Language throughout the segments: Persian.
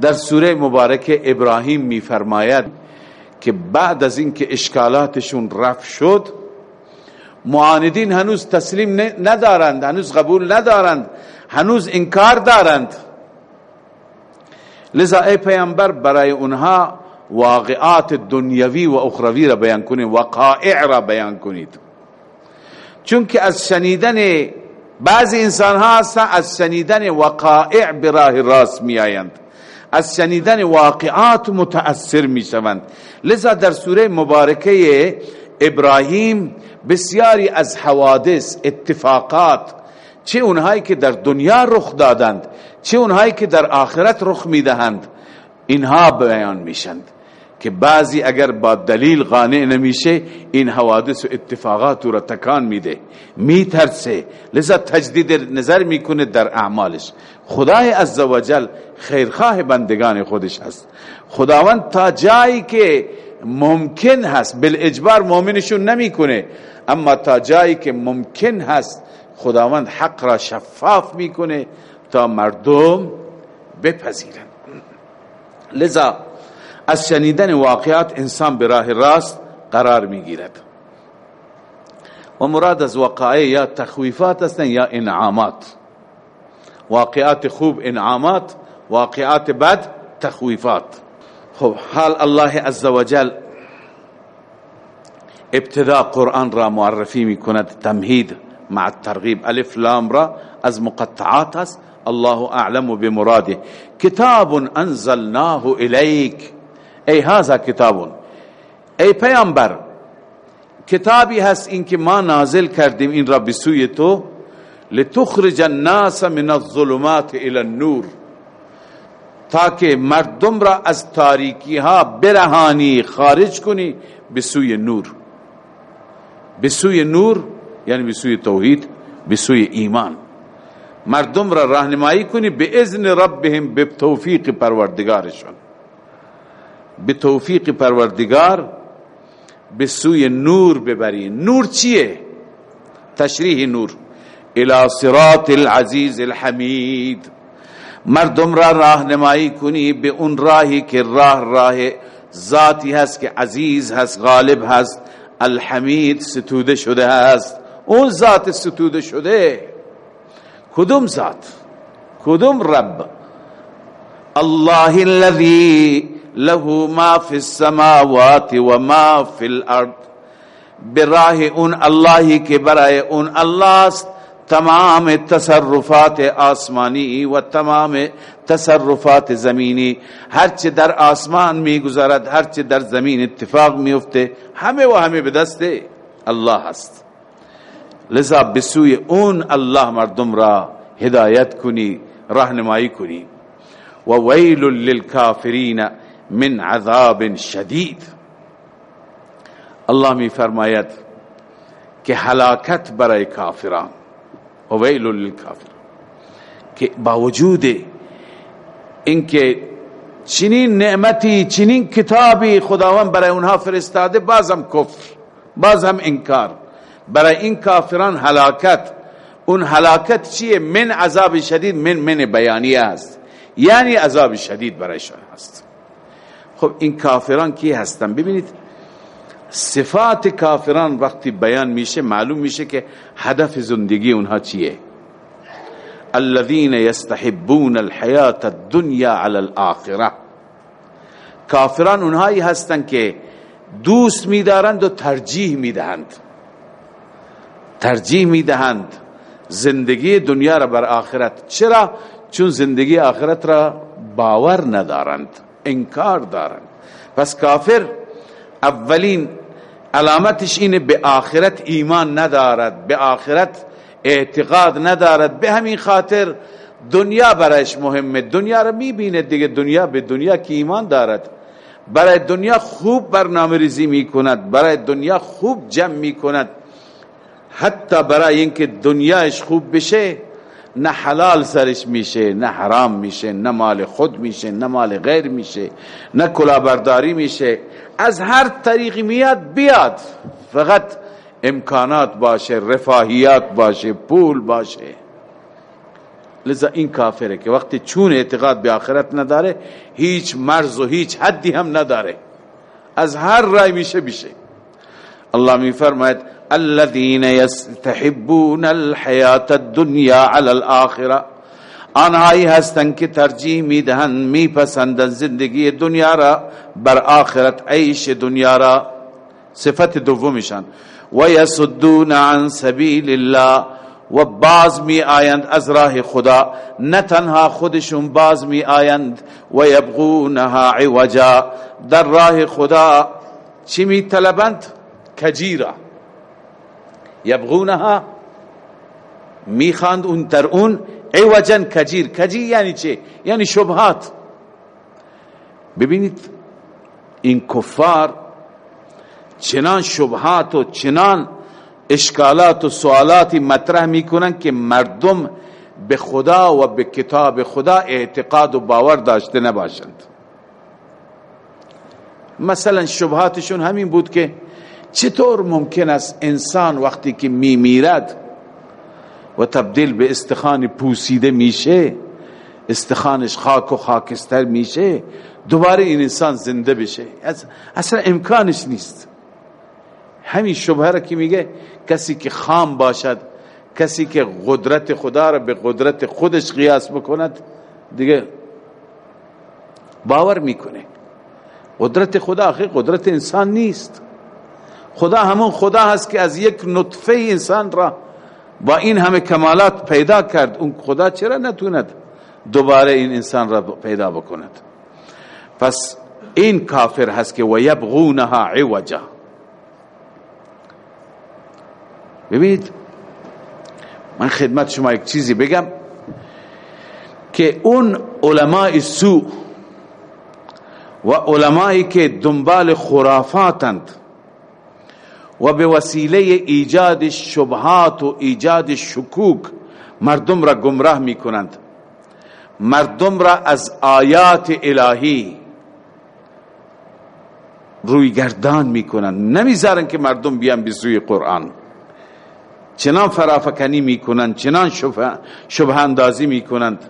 در سوره مبارک ابراهیم میفرماید که بعد از اینکه اشکالاتشون رفت شد معاندین هنوز تسلیم ندارند هنوز قبول ندارند هنوز انکار دارند. لذا ای پیامبر برای اونها واقعات دنیوی و اخروی را بیان کنید وقائع را بیان کنید. چون که از شنیدن بعضی انسان ها از شنیدن وقائع براه راست می آیند از شنیدن واقعات متأثر می شوند لذا در سوره مبارکه ابراهیم بسیاری از حوادث اتفاقات چه اونهایی که در دنیا رخ دادند چه اونهایی که در آخرت رخ می‌دهند اینها بیان میشند که بعضی اگر با دلیل قانع نمیشه این حوادث و اتفاقات را تکان میده. میترسه. لذا تجدید نظر می‌کنه در اعمالش. خدای عزوجل خیرخواه بندگان خودش هست. خداوند تا جایی که ممکن هست بالاجبار مؤمنشون نمی‌کنه اما تا جایی که ممکن هست خداوند حق را شفاف می‌کنه تا مردم بپذیرن. لذا از شنیدن واقعات انسان به راه راست قرار می‌گیرد. و مراد از وقایع یا تخویفات هستند یا انعامات. واقعات خوب انعامات واقعات بد تخویفات. خب حال الله عزوجل ابتدا قرآن را معرفی می کند تمهید مع الترغیب الف لام را از مقطعات است الله اعلم بمراده. کتاب انزلناه الیک. ای هذا کتاب ای پیامبر کتابی هست این که ما نازل کردیم این را بسوی تو لتخرج الناس من الظلمات الى النور تاکه مردم را از تاریکی ها برهانی خارج کنی بسوی نور بسوی نور یعنی بسوی توحید بسوی ایمان مردم را راهنمایی کنی به اذن ربهم به توفیق پروردگارشون به توفیق پروردگار به سوی نور ببری. نور چیه؟ تشریح نور. الى صراط العزیز الحمید. مردم را راهنمایی کنی به اون راهی که راه راه ذاتی هست که عزیز هست غالب هست. الحمید ستوده شده هست. اون ذات ستوده شده. کدوم ذات؟ کدوم رب؟ الله الذي له ما في السماوات و ما في الأرض. براه اون اللهی که برای اون الله تمام تصرفات آسمانی و تمام تصرفات زمینی. هرچه در آسمان میگذرد هرچه در زمین اتفاق میفته همه و همه به دست الله است. لذا بسوی اون الله مردم را هدایت کنی راهنمایی کنی. و ویل للکافرین من عذاب شدید. الله می فرماید که هلاکت برای کافران. و ویل للکافر. که با وجود اینکه چنین نعمتی چنین کتابی خداوند برای اونها فرستاده بازم کفر بازم انکار. برای این کافران هلاکت. اون هلاکت چیه؟ من عذاب شدید من من بیانیه است یعنی عذاب شدید برایشان هست. خب این کافران کی هستن؟ ببینید صفات کافران وقتی بیان میشه معلوم میشه که هدف زندگی اونها چیه؟ الذين يستحبون الحياة الدنيا على الاخره کافران اونهایی هستند که دوست میدارند و ترجیح می‌دهند. ترجیح می‌دهند زندگی دنیا را بر آخرت. چرا؟ چون زندگی آخرت را باور ندارند. انکار دارند پس کافر اولین علامتش اینه به آخرت ایمان ندارد به آخرت اعتقاد ندارد. به همین خاطر دنیا برایش مهمه. دنیا رو می‌بینه دیگه. دنیا به دنیا که ایمان دارد؟ برای دنیا خوب برنامه ریزی می‌کند. برای دنیا خوب جمع می‌کند. حتی برای اینکه دنیاش خوب بشه نه حلال سرش میشه نه حرام میشه نه مال خود میشه نه مال غیر میشه نه کلاهبرداری میشه. از هر طریقی میاد بیاد. فقط امکانات باشه رفاهیات باشه پول باشه. لذا این کافره که وقتی چون اعتقاد به آخرت نداره هیچ مرز و هیچ حدی هم نداره. از هر رای میشه بیشه الله می فرماید الذين يستحبون الحیات الدنیا على الاخره آنهایی هستند که ترجیح می‌دهند میپسندند زندگی دنیا را بر آخرت عیش دنیا را صفت دومشان و یصدون عن سبیل الله و باز می آیند از راه خدا. نه تنها خودشون باز می آیند و یبغونها عوجا. در راه خدا چی می طلبند کجیرا. یبغونها می خاند اون در اون عوجا کجیر. کجیر یعنی چه؟ یعنی شبهات. ببینید این کفار چنان شبهات و چنان اشکالات و سوالاتی مطرح می‌کنن که مردم به خدا و به کتاب خدا اعتقاد و باور داشته نباشند. مثلا شبهاتشون همین بود که چطور ممکن است انسان وقتی که میمیرد و تبدیل به استخان پوسیده میشه استخانش خاک و خاکستر میشه دوباره این انسان زنده بشه؟ اصلا امکانش نیست. همین شبهه را که میگه کسی که خام باشد کسی که قدرت خدا را به قدرت خودش قیاس بکند دیگه باور می‌کنه. قدرت خدا آخه قدرت انسان نیست. خدا همون خدا هست که از یک نطفه انسان را با این همه کمالات پیدا کرد. اون خدا چرا نتوند دوباره این انسان را پیدا بکند؟ پس این کافر هست که و یبغونها عوجا. ببینید من خدمت شما یک چیزی بگم که اون علماء سو و علمایی که دنبال خرافاتند و به وسیله ایجاد شبهات و ایجاد شکوک مردم را گمراه می کنند مردم را از آیات الهی روی گردان می کنند نمی‌ذارن که مردم بیان به سوی قرآن. چنان فرافکنی می‌کنند چنان شبه اندازی می‌کنند.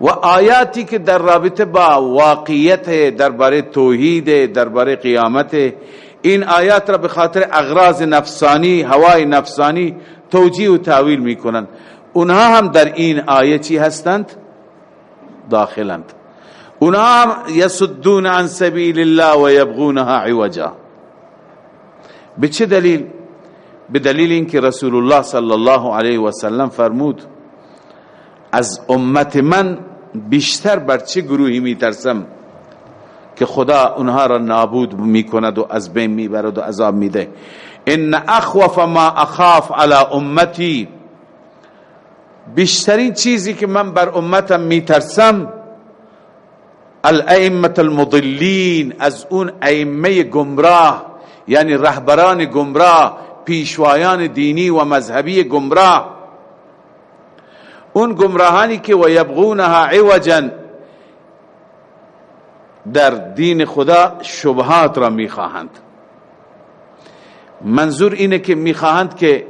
و آیاتی که در رابطه با واقعیت درباره توحید درباره قیامت این آیات را به خاطر اغراض نفسانی هوای نفسانی توجیه و تعویل می‌کنند. اونها هم در این آیه چی هستند؟ داخلند. اونها هم یسدون عن سبیل الله و یبغونها عوجا. به چه دلیل؟ به دلیل اینکه رسول الله صلی الله علیه و سلم فرمود از امت من بیشتر بر چه گروهی میترسم؟ که خدا اونها را نابود می‌کند و از بین می‌برد و عذاب میده. ان اخوف ما اخاف على امتی. بیشترین چیزی که من بر امتم میترسم الائمه المضلین از اون ائمه گمراه یعنی رهبران گمراه پیشوایان دینی و مذهبی گمراه. اون گمراهانی که و یبغونها عوجا در دین خدا شبهات را می‌خواهند. منظور اینه که می‌خواهند که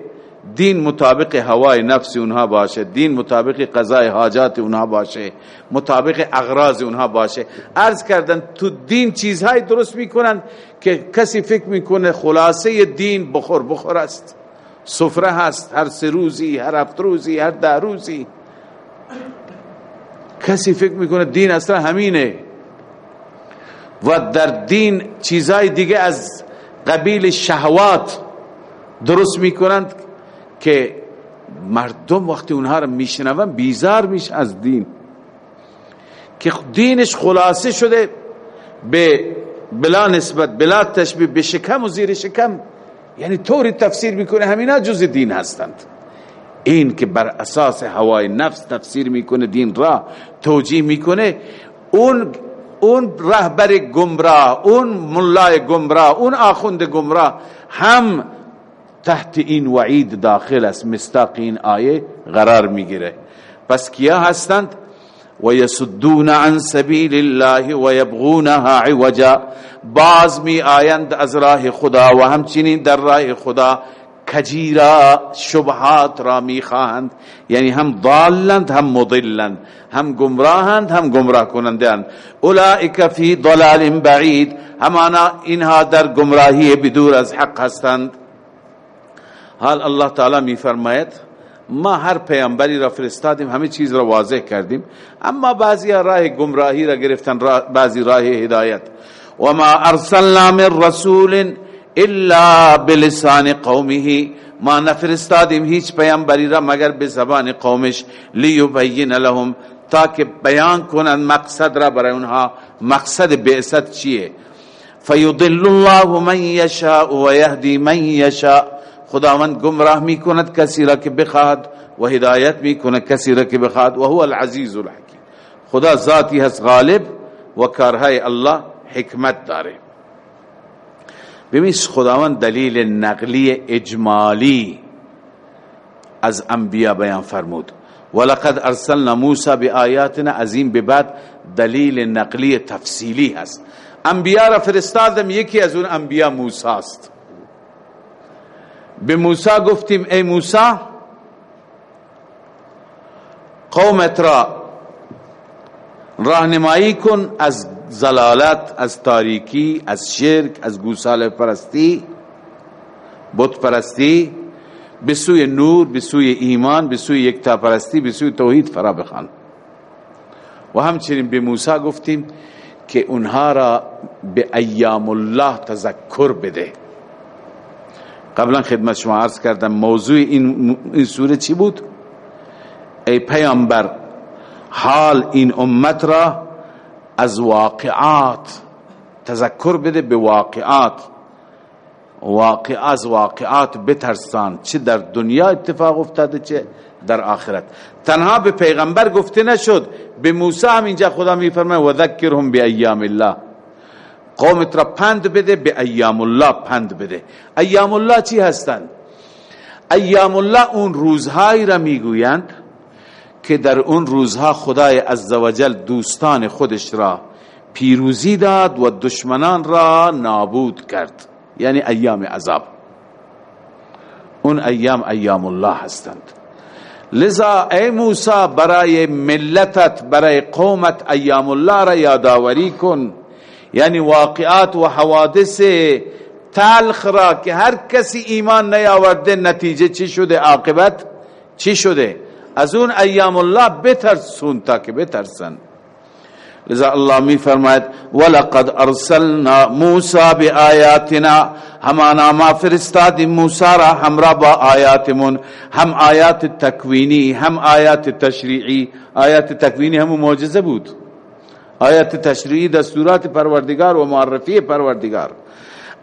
دین مطابق هوای نفس اونها باشه دین مطابق قضای حاجات اونها باشه مطابق اغراض اونها باشه. عرض کردن تو دین چیزهای درست می‌کنن که کسی فکر می‌کنه خلاصه دین بخور بخور است. سفره هست هر سه روزی هر هفت روزی هر ده روزی. کسی فکر می‌کنه دین اصلا همینه. و در دین چیزهای دیگه از قبیل شهوات درست می‌کنند که مردم وقتی اونها رو میشنون بیزار میشه از دین. که دینش خلاصه شده به بلا نسبت بلا تشبیه به شکم و زیر شکم. یعنی طوری تفسیر می‌کنه همینا جز دین هستند. این که بر اساس هوای نفس تفسیر می‌کنه دین را توجیه می‌کنه اون اون رهبر گمراه اون ملای گمراه اون آخوند گمراه هم تحت این وعید داخل است. مستاق این آیه قرار می‌گیره. پس کیا هستند؟ و یسدون عن سبیل الله و یبغونها عوجا. باز می آیند از راه خدا و همچنین در راه خدا کجیرا شبهات را می‌خواهند یعنی هم ضالند هم مضلند. هم گمراهند هم گمراه کنندند اولئک فی ضلال بعید. همانا اینها در گمراهی بدور از حق هستند. حال الله تعالی میفرماید ما هر پیامبری را فرستادیم همه چیز را واضح کردیم. اما بعضی راه گمراهی را گرفتن بعضی راه هدایت. و ما ارسلنا من الا بلسان قومه ما نفرستادیم هیچ پیامبری را مگر به زبان قومش لیبین لهم تاکه بیان کنند مقصد را برای اونها. مقصد بعثت چیه؟ فیضل الله من یشاء و یهدی من یشاء. خداوند گمراه می‌کند کسی را که بخواهد و هدایت می‌کند کسی را که بخواهد. و هو العزیز الحکیم. خدا ذاتی هست غالب و کارهای الله حکمت داره. ببینید خداوند دلیل نقلی اجمالی از انبیا بیان فرمود. ولقد ارسلنا موسی بآیاتنا عظیم به بعد دلیل نقلی تفصیلی هست. انبیا را فرستادم یکی از اون انبیا موسی است. به موسی گفتیم ای موسی قومت را راهنمایی کن از زلالت از تاریکی از شرک از گوساله پرستی بت پرستی به سوی نور به سوی ایمان به سوی یکتا پرستی به سوی توحید فرا بخوان. و همچنین به موسی گفتیم که اونها را به ایام الله تذکر بده. قبلا خدمت شما عرض کردم موضوع این, این سوره چی بود؟ ای پیامبر حال این امت را از واقعات تذکر بده به واقعات. واقع از واقعات بترسان چه در دنیا اتفاق افتاده چه در آخرت. تنها به پیغمبر گفته نشد به موسی هم اینجا خدا میفرمه و ذکرهم به ایام الله. قومت را پند بده به ایام الله پند بده. ایام الله چی هستند ایام الله اون روزهایی را می‌گویند که در اون روزها خدای عزوجل دوستان خودش را پیروزی داد و دشمنان را نابود کرد. یعنی ایام عذاب. اون ایام ایام الله هستند. لذا ای موسی برای ملتت برای قومت ایام الله را یادآوری کن. یعنی واقعات و حوادث تلخ را که هر کسی ایمان نیاورده نتیجه چی شده؟ عاقبت چی شده؟ از اون ایام الله بترسون تا که بترسن. لذا الله می فرماید ولقد ارسلنا موسی بآیاتنا. همانا ما فرستادیم موسی را همراه با آیاتمون. هم آیات تکوینی هم آیات تشریعی. آیات تکوینی هم معجزه بود. آیات تشریعی دستورات پروردگار و معرفی پروردگار.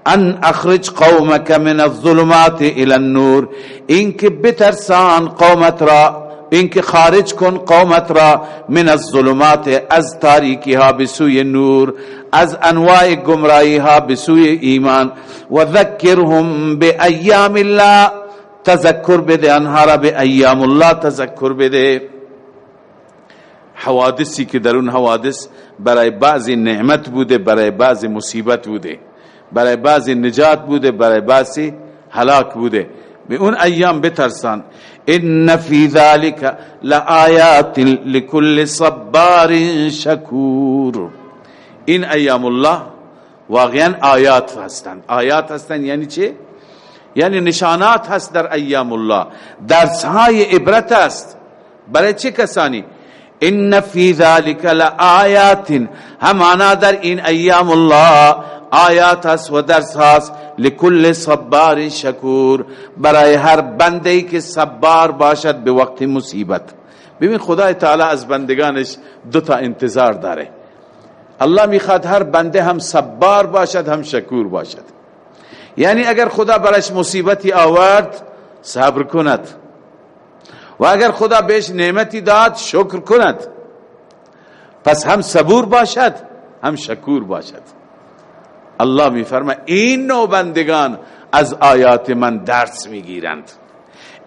ان اخرج قومك من الظلمات الى النور. اینکه بترسان قومت را اینکه خارج کن قومت را من الظلمات از تاریکی ها بسوی نور از انواع گمراهی ها بسوی ایمان. و ذکرهم به ایام الله تذکر بده انها را به ایام الله تذکر بده. حوادثی که در اون حوادث برای بعضی نعمت بوده برای بعضی مصیبت بوده. برای بعضی نجات بوده برای بعضی هلاک بوده. به اون ایام بترسان. إن فی ذلك لآیات لكل صبار شکور این ایام الله واقعا آیات هستند آیات هستند یعنی چه یعنی نشانات هست در ایام الله. درس های عبرت است. برای چه کسانی؟ إن فی ذلك لآیات همانا در این ایام الله آیات هست و درس هست لکل صبار شکور. برای هر بنده ای که صبار باشد به وقت مصیبت. ببین خدای تعالی از بندگانش دو تا انتظار داره. الله می‌خواد هر بنده هم صبار باشد هم شکور باشد. یعنی اگر خدا برش مصیبتی آورد صبر کند. و اگر خدا بهش نعمتی داد شکر کند. پس هم صبور باشد هم شکور باشد. الله میفرما این بندگان از آیات من درس می‌گیرند.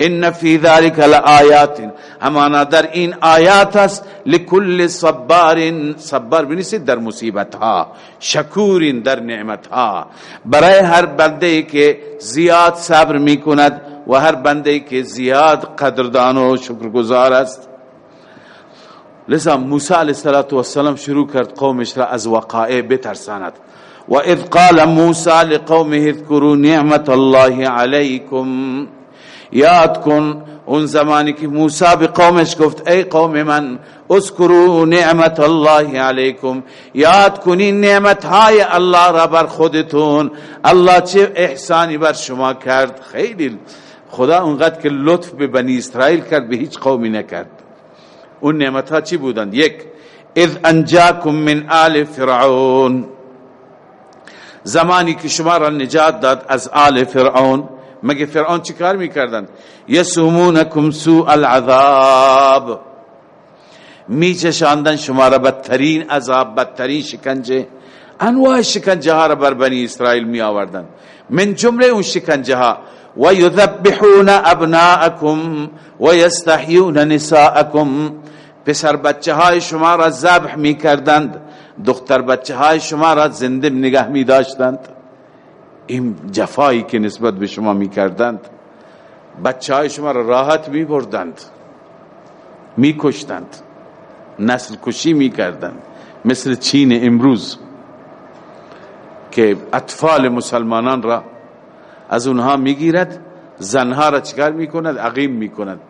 ان فی ذلك لآیات. همانا در این آیات است لکل صبار صبر بنیسید در مصیبت ها شکور در نعمت ها برای هر بنده که زیاد صبر می کند و هر بنده که زیاد قدردان و شکرگزار است. لذا موسی علیه السلام شروع کرد قومش را از وقائع بترساند. و اذ قال موسی لقومه اذكروا نعمت الله علیکم یاد کن اون زمانی که موسی به قومش گفت ای قوم من اذكروا نعمت الله علیکم یاد کنین نعمت های الله را بر خودتون. الله چه احسانی بر شما کرد؟ خیلی خدا اونقدر که لطف به بنی اسرائیل کرد به هیچ قومی نکرد. اون نعمت ها چی بودند؟ یک اذ انجاکم من آل فرعون. زمانی که شما را نجات داد از آل فرعون. مگه فرعون چی کار می‌کردند؟ یسومونکم سوء العذاب. میچشاندن شما را بدترین عذاب بدترین شکنجه. انواع شکنجه ها را بر بنی اسرائیل می آوردن من جمله اون شکنجه ها و یذبحون ابناءکم و یستحیون نساءکم. پسر بچه های شما را ذبح می کردند دختر بچه های شما را زنده نگه می داشتند این جفایی که نسبت به شما می کردند بچه های شما را راحت می بردند می کشتند نسل کشی می کردند مثل چین امروز که اطفال مسلمانان را از اونها می‌گیرد زنها را چکار می‌کند؟ عقیم می‌کند.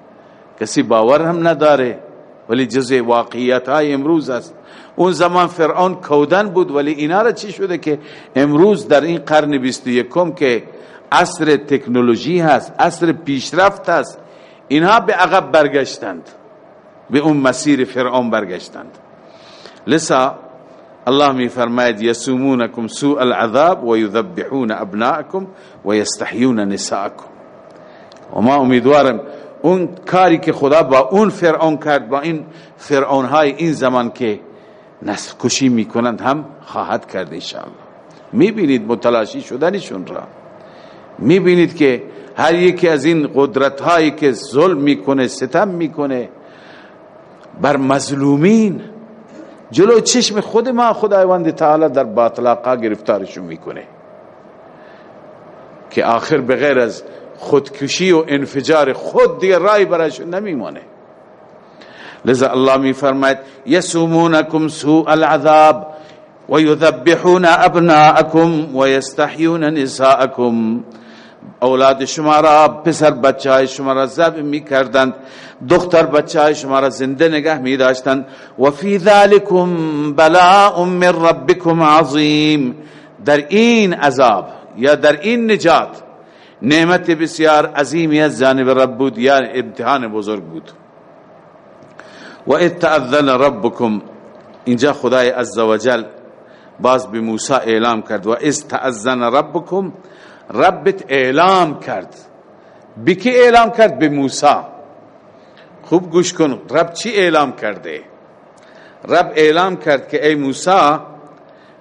کسی باور هم نداره ولی جزء واقعیت های امروز است. اون زمان فرعون کودن بود ولی اینا را چی شده که امروز در این قرن بیست یکم که عصر تکنولوژی هست عصر پیشرفت هست اینها به عقب برگشتند به اون مسیر فرعون برگشتند. لسا الله می فرماید یسومونکم سوء العذاب و یذبحون ابناءکم و یستحیون نساءکم. و ما امیدوارم اون کاری که خدا با اون فرعون کرد با این فرعون های این زمان که نسل کشی می‌کنند هم خواهد کرد انشاءالله. می‌بینید متلاشی شدنشون را. می‌بینید که هر یکی از این قدرت هایی که ظلم می‌کنه ستم می‌کنه بر مظلومین جلو چشم خود ما خداوند تعالی در باطلاقا گرفتارشون می‌کنه. که آخر بغیر از خودکشی و انفجار خود دیگر رای برایشون نمیمانه. لذا الله می فرماید یسومونکم سوء العذاب و یذبحون ابناءکم و یستحیون نساءکم. اولاد شما را پسر بچه های شما را ذبح می کردند. دختر بچه های شما را زنده نگه می داشتند. و فی ذالکم بلاء من ربکم عظیم. در این عذاب یا در این نجات نعمت بسیار عظیمی از جانب رب بود یا امتحان بزرگ بود. و اتعذن ربکم اینجا خدای عزوجل باز به موسی اعلام کرد. و استعذن ربکم ربت اعلام کرد. بکی اعلام کرد؟ به موسی. خوب گوش کن رب چی اعلام کرده؟ رب اعلام کرد که ای موسی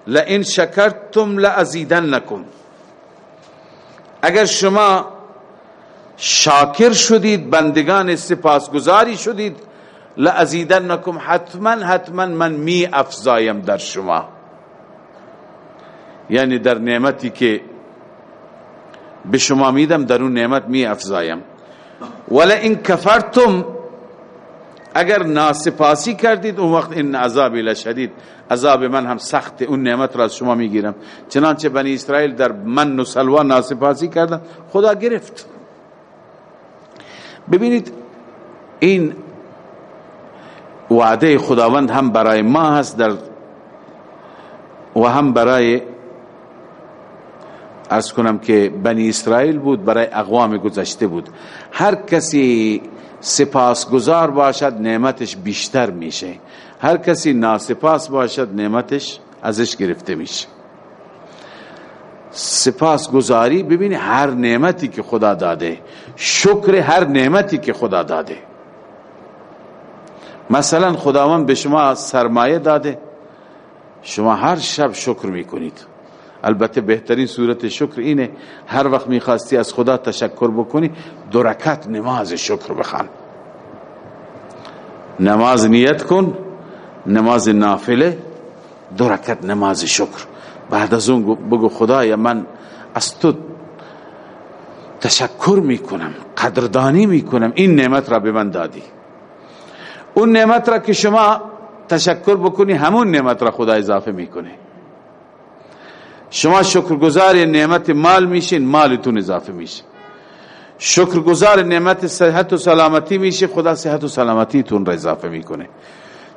لئن شکرتم لازیدنکم. اگر شما شاکر شدید بندگان سپاسگزاری شدید لازیدنکم حتما حتما من می افزایم در شما. یعنی در نعمتی که به شما میدم در اون نعمت می افزایم. ولی این کفرتم اگر ناسپاسی کردید اون وقت این عذابی لشدید. عذاب من هم سخت اون نعمت را از شما می‌گیرم. چنانچه بنی اسرائیل در من و سلوا ناسپاسی کردن خدا گرفت. ببینید این وعده خداوند هم برای ما هست در و هم برای ارز کنم که بنی اسرائیل بود برای اقوام گذشته بود. هر کسی سپاسگزار باشد نعمتش بیشتر میشه. هر کسی ناسپاس باشد نعمتش ازش گرفته میشه. سپاسگزاری ببینی هر نعمتی که خدا داده شکر هر نعمتی که خدا داده. مثلا خداوند به شما سرمایه داده. شما هر شب شکر می‌کنید. البته بهترین صورت شکر اینه هر وقت می‌خواستی از خدا تشکر بکنی دو نماز شکر بخوان. نماز نیت کن نماز نافله دو نماز شکر. بعد از اون بگو خدایا من از تو تشکر می‌کنم قدردانی می‌کنم. این نعمت را به من دادی. اون نعمت را که شما تشکر بکنی همون نعمت را خدا اضافه می‌کنه. شما شکرگزار نعمت مال میشین مالتون اضافه میشه. شکرگزار نعمت صحت و سلامتی میشه خدا صحت و سلامتیتون را اضافه می‌کنه.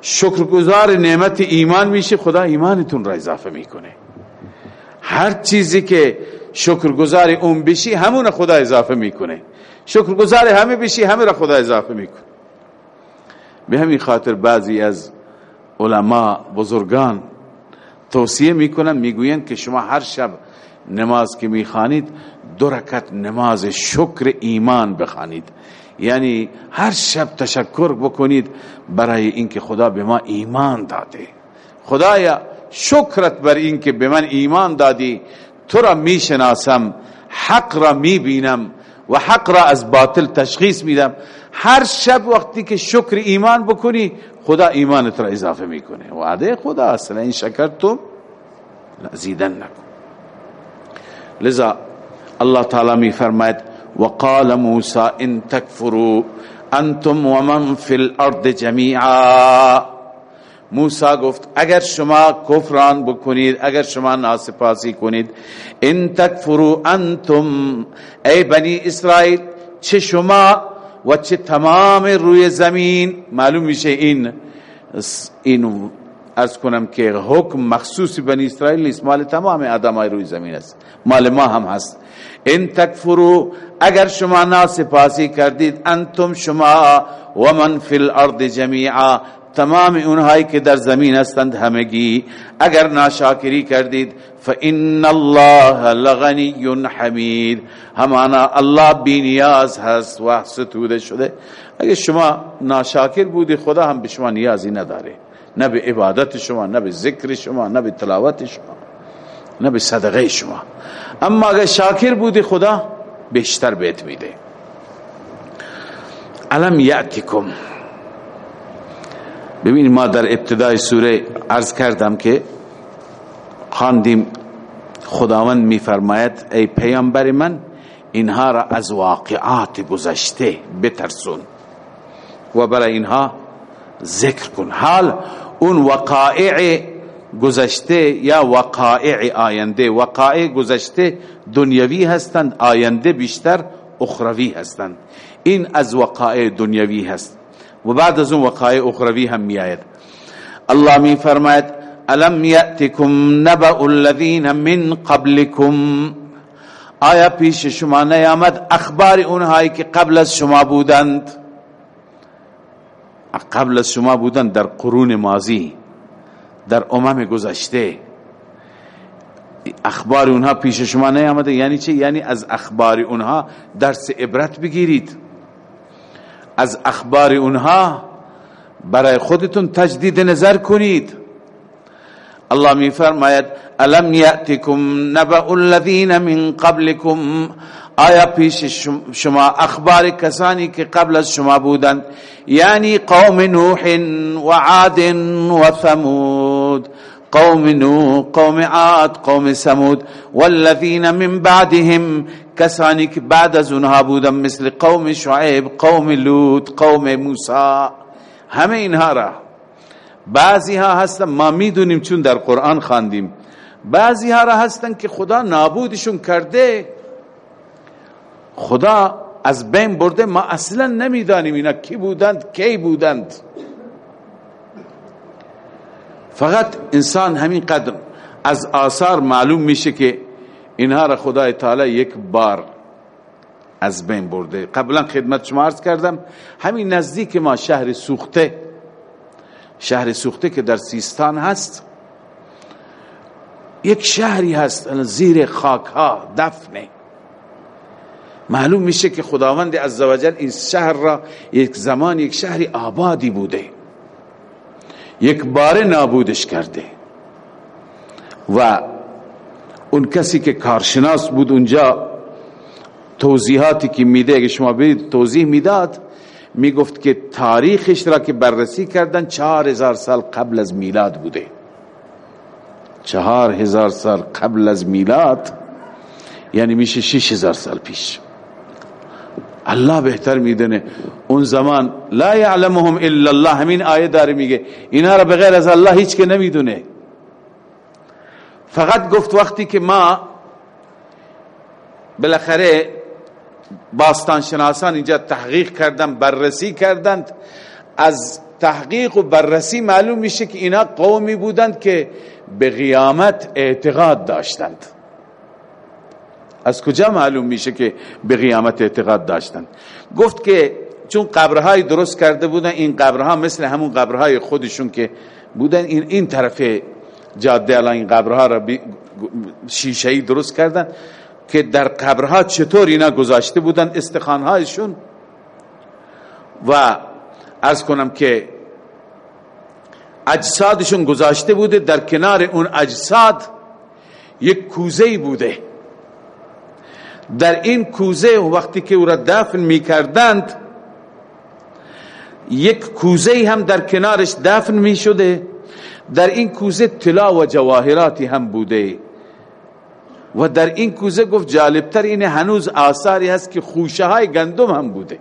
شکرگزار نعمت ایمان میشه خدا ایمانتون را اضافه می‌کنه. هر چیزی که شکرگزار اون بشی همون خدا اضافه می‌کنه. شکرگزار همه بشی همه را خدا اضافه می‌کنه. به همین خاطر بعضی از علما بزرگان توصیه می‌کنن می‌گویند که شما هر شب نماز که می‌خوانید دو رکعت نماز شکر ایمان بخوانید. یعنی هر شب تشکر بکنید برای اینکه خدا به ما ایمان داده. خدایا شکرت بر اینکه به من ایمان دادی. تو را می‌شناسم حق را می‌بینم و حق را از باطل تشخیص میدم. هر شب وقتی که شکر ایمان بکنی خدا ایمانت را اضافه می‌کنه. وعده خدا اصلا این شکرتم زیدن نکن لذا الله تعالی می فرماید وقال موسى ان تكفروا انتم ومن في الارض جميعا موسی گفت اگر شما کفران بکنید اگر شما ناسپاسی کنید ان تکفروا انتم. ای بنی اسرائیل چه شما و چه تمام روی زمین معلوم میشه این این ارز کنم که حکم مخصوص بنی اسرائیل نیست. مال تمام آدمای روی زمین است. مال ما هم هست. ان تکفروا اگر شما ناسپاسی کردید انتم شما و من فی الارض جمیعا. تمام اونهایی که در زمین هستند همگی اگر ناشاکری کردید فان الله لغنی حمید. همانا الله بینیاز هست و ستوده شده. اگر شما ناشاکر بودی خدا هم به شما نیازی نداره. نه به عبادت شما نه به ذکر شما نه به تلاوت شما نه به صدقه شما. اما اگر شاکر بودی خدا بیشتر بهت میده. علم یعتکم ببینید ما در ابتدای سوره عرض کردم که خواندیم خداوند میفرماید ای پیامبر من اینها را از واقعات گذشته بترسون و برای اینها ذکر کن. حال اون وقائع گذشته یا وقائع آینده؟ وقائع گذشته دنیوی هستند آینده بیشتر اخروی هستند. این از وقائع دنیوی هست. و بعد از اون وقایع اخروی هم می آید الله می فرماید الم یأتکم نبأ الذین من قبلكم آیا پیش شما نیامد اخبار اونهایی که قبل از شما بودند؟ قبل از شما بودند در قرون ماضی در امم گذشته. اخبار اونها پیش شما نیامده یعنی چه یعنی از اخبار اونها درس عبرت بگیرید. از اخبار اونها برای خودتون تجدید نظر کنید. الله می فرماید الم یاتکم نبأ الذین من قبلكم آیا پیش شما اخبار کسانی که قبل از شما بودند یعنی قوم نوح و عاد و ثمود؟ قوم نوح قوم عاد قوم ثمود والذین من بعدهم کسانی که بعد از اونها بودن مثل قوم شعیب قوم لوط قوم موسی. همه اینها را. بعضی ها هستن ما می‌دونیم چون در قرآن خواندیم. بعضی ها را هستن که خدا نابودشون کرده. خدا از بین برده ما اصلا نمی‌دانیم اینا کی بودند کی بودند. فقط انسان همین قدر از آثار معلوم میشه که اینها را خدای تعالی یک بار از بین برده. قبلا خدمت شما عرض کردم همین نزدیک ما شهر سوخته شهر سوخته که در سیستان هست یک شهری هست زیر خاک ها دفنه. معلوم میشه که خداوند عزوجل این شهر را یک زمان یک شهری آبادی بوده. یک بار نابودش کرده. و اون کسی که کارشناس بود اونجا توضیحاتی که میده اگه شما برید توضیح می‌داد می‌گفت که تاریخش را که بررسی کردن چهار هزار سال قبل از میلاد بوده. چهار هزار سال قبل از میلاد یعنی میشه شش هزار سال پیش. الله بهتر می‌دونه اون زمان لا یعلمهم الا الله همین آیه داره میگه. اینا را بغیر از الله هیچ که نمی‌دونه. فقط گفت وقتی که ما بالاخره باستان شناسان اینجا تحقیق کردن بررسی کردند. از تحقیق و بررسی معلوم میشه که اینا قومی بودند که به قیامت اعتقاد داشتند. از کجا معلوم میشه که به قیامت اعتقاد داشتند؟ گفت که چون قبرهای درست کرده بودن این قبرها مثل همون قبرهای خودشون که بودن این این طرف جاده الان این قبرها را شیشه درست کردن که در قبرها چطور اینا گذاشته بودن استخانهایشون و از کنم که اجسادشون گذاشته بوده در کنار اون اجساد یک کوزه بوده. در این کوزه وقتی که او را دفن می کردند یک کوزه هم در کنارش دفن می شده در این کوزه طلا و جواهراتی هم بوده. و در این کوزه گفت جالبتر اینه هنوز آثاری هست که خوشه های گندم هم بوده.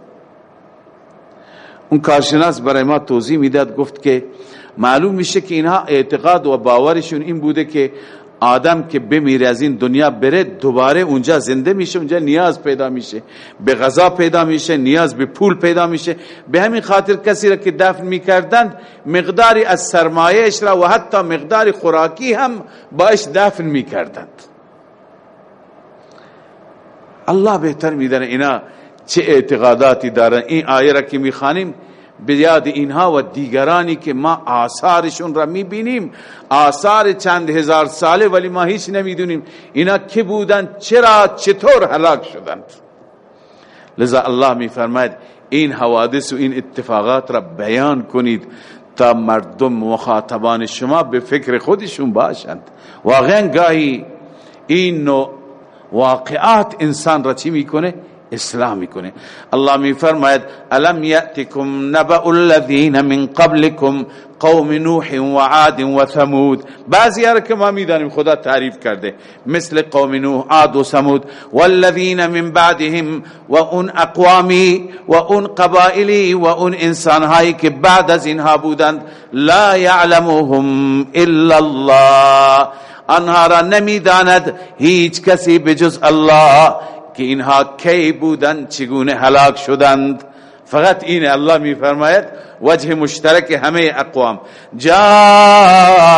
اون کارشناس برای ما توضیح می‌داد گفت که معلوم میشه که اینها اعتقاد و باورشون این بوده که آدم که بمیره از این دنیا بره دوباره اونجا زنده میشه اونجا نیاز پیدا میشه. به غذا پیدا میشه نیاز به پول پیدا میشه. به همین خاطر کسی را که دفن می‌کردند مقداری از سرمایهش را و حتی مقداری خوراکی هم باش دفن می‌کردند. الله بهتر می‌دونه اینا چه اعتقاداتی دارن. این آیه را که می‌خوانیم به یاد اینها و دیگرانی که ما آثارشون را می‌بینیم. آثار چند هزار ساله ولی ما هیچ نمی‌دونیم اینا که بودن چرا چطور هلاک شدند. لذا الله میفرماید این حوادث و این اتفاقات را بیان کنید تا مردم مخاطبان شما به فکر خودشون باشند. واقعا گاهی این نوع واقعات انسان را چی می‌کنه؟ اسلام می‌کنه. الله میفرماید الم یاتکم نبأ الذین من قبلكم قوم نوح و عاد و ثمود. بعضی ها که ما می‌دانیم خدا تعریف کرده مثل قوم نوح عاد و ثمود والذین من بعدهم و اون اقوامی و اون قبائلی و اون انسان هایی که بعد از اینها بودند لا یعلمهم الا الله. آنها را نمی‌داند هیچ کسی بجز الله. که اینها کی بودند چگونه هلاک شدند. فقط این الله میفرماید وجه مشترک همه اقوام. جاءتهم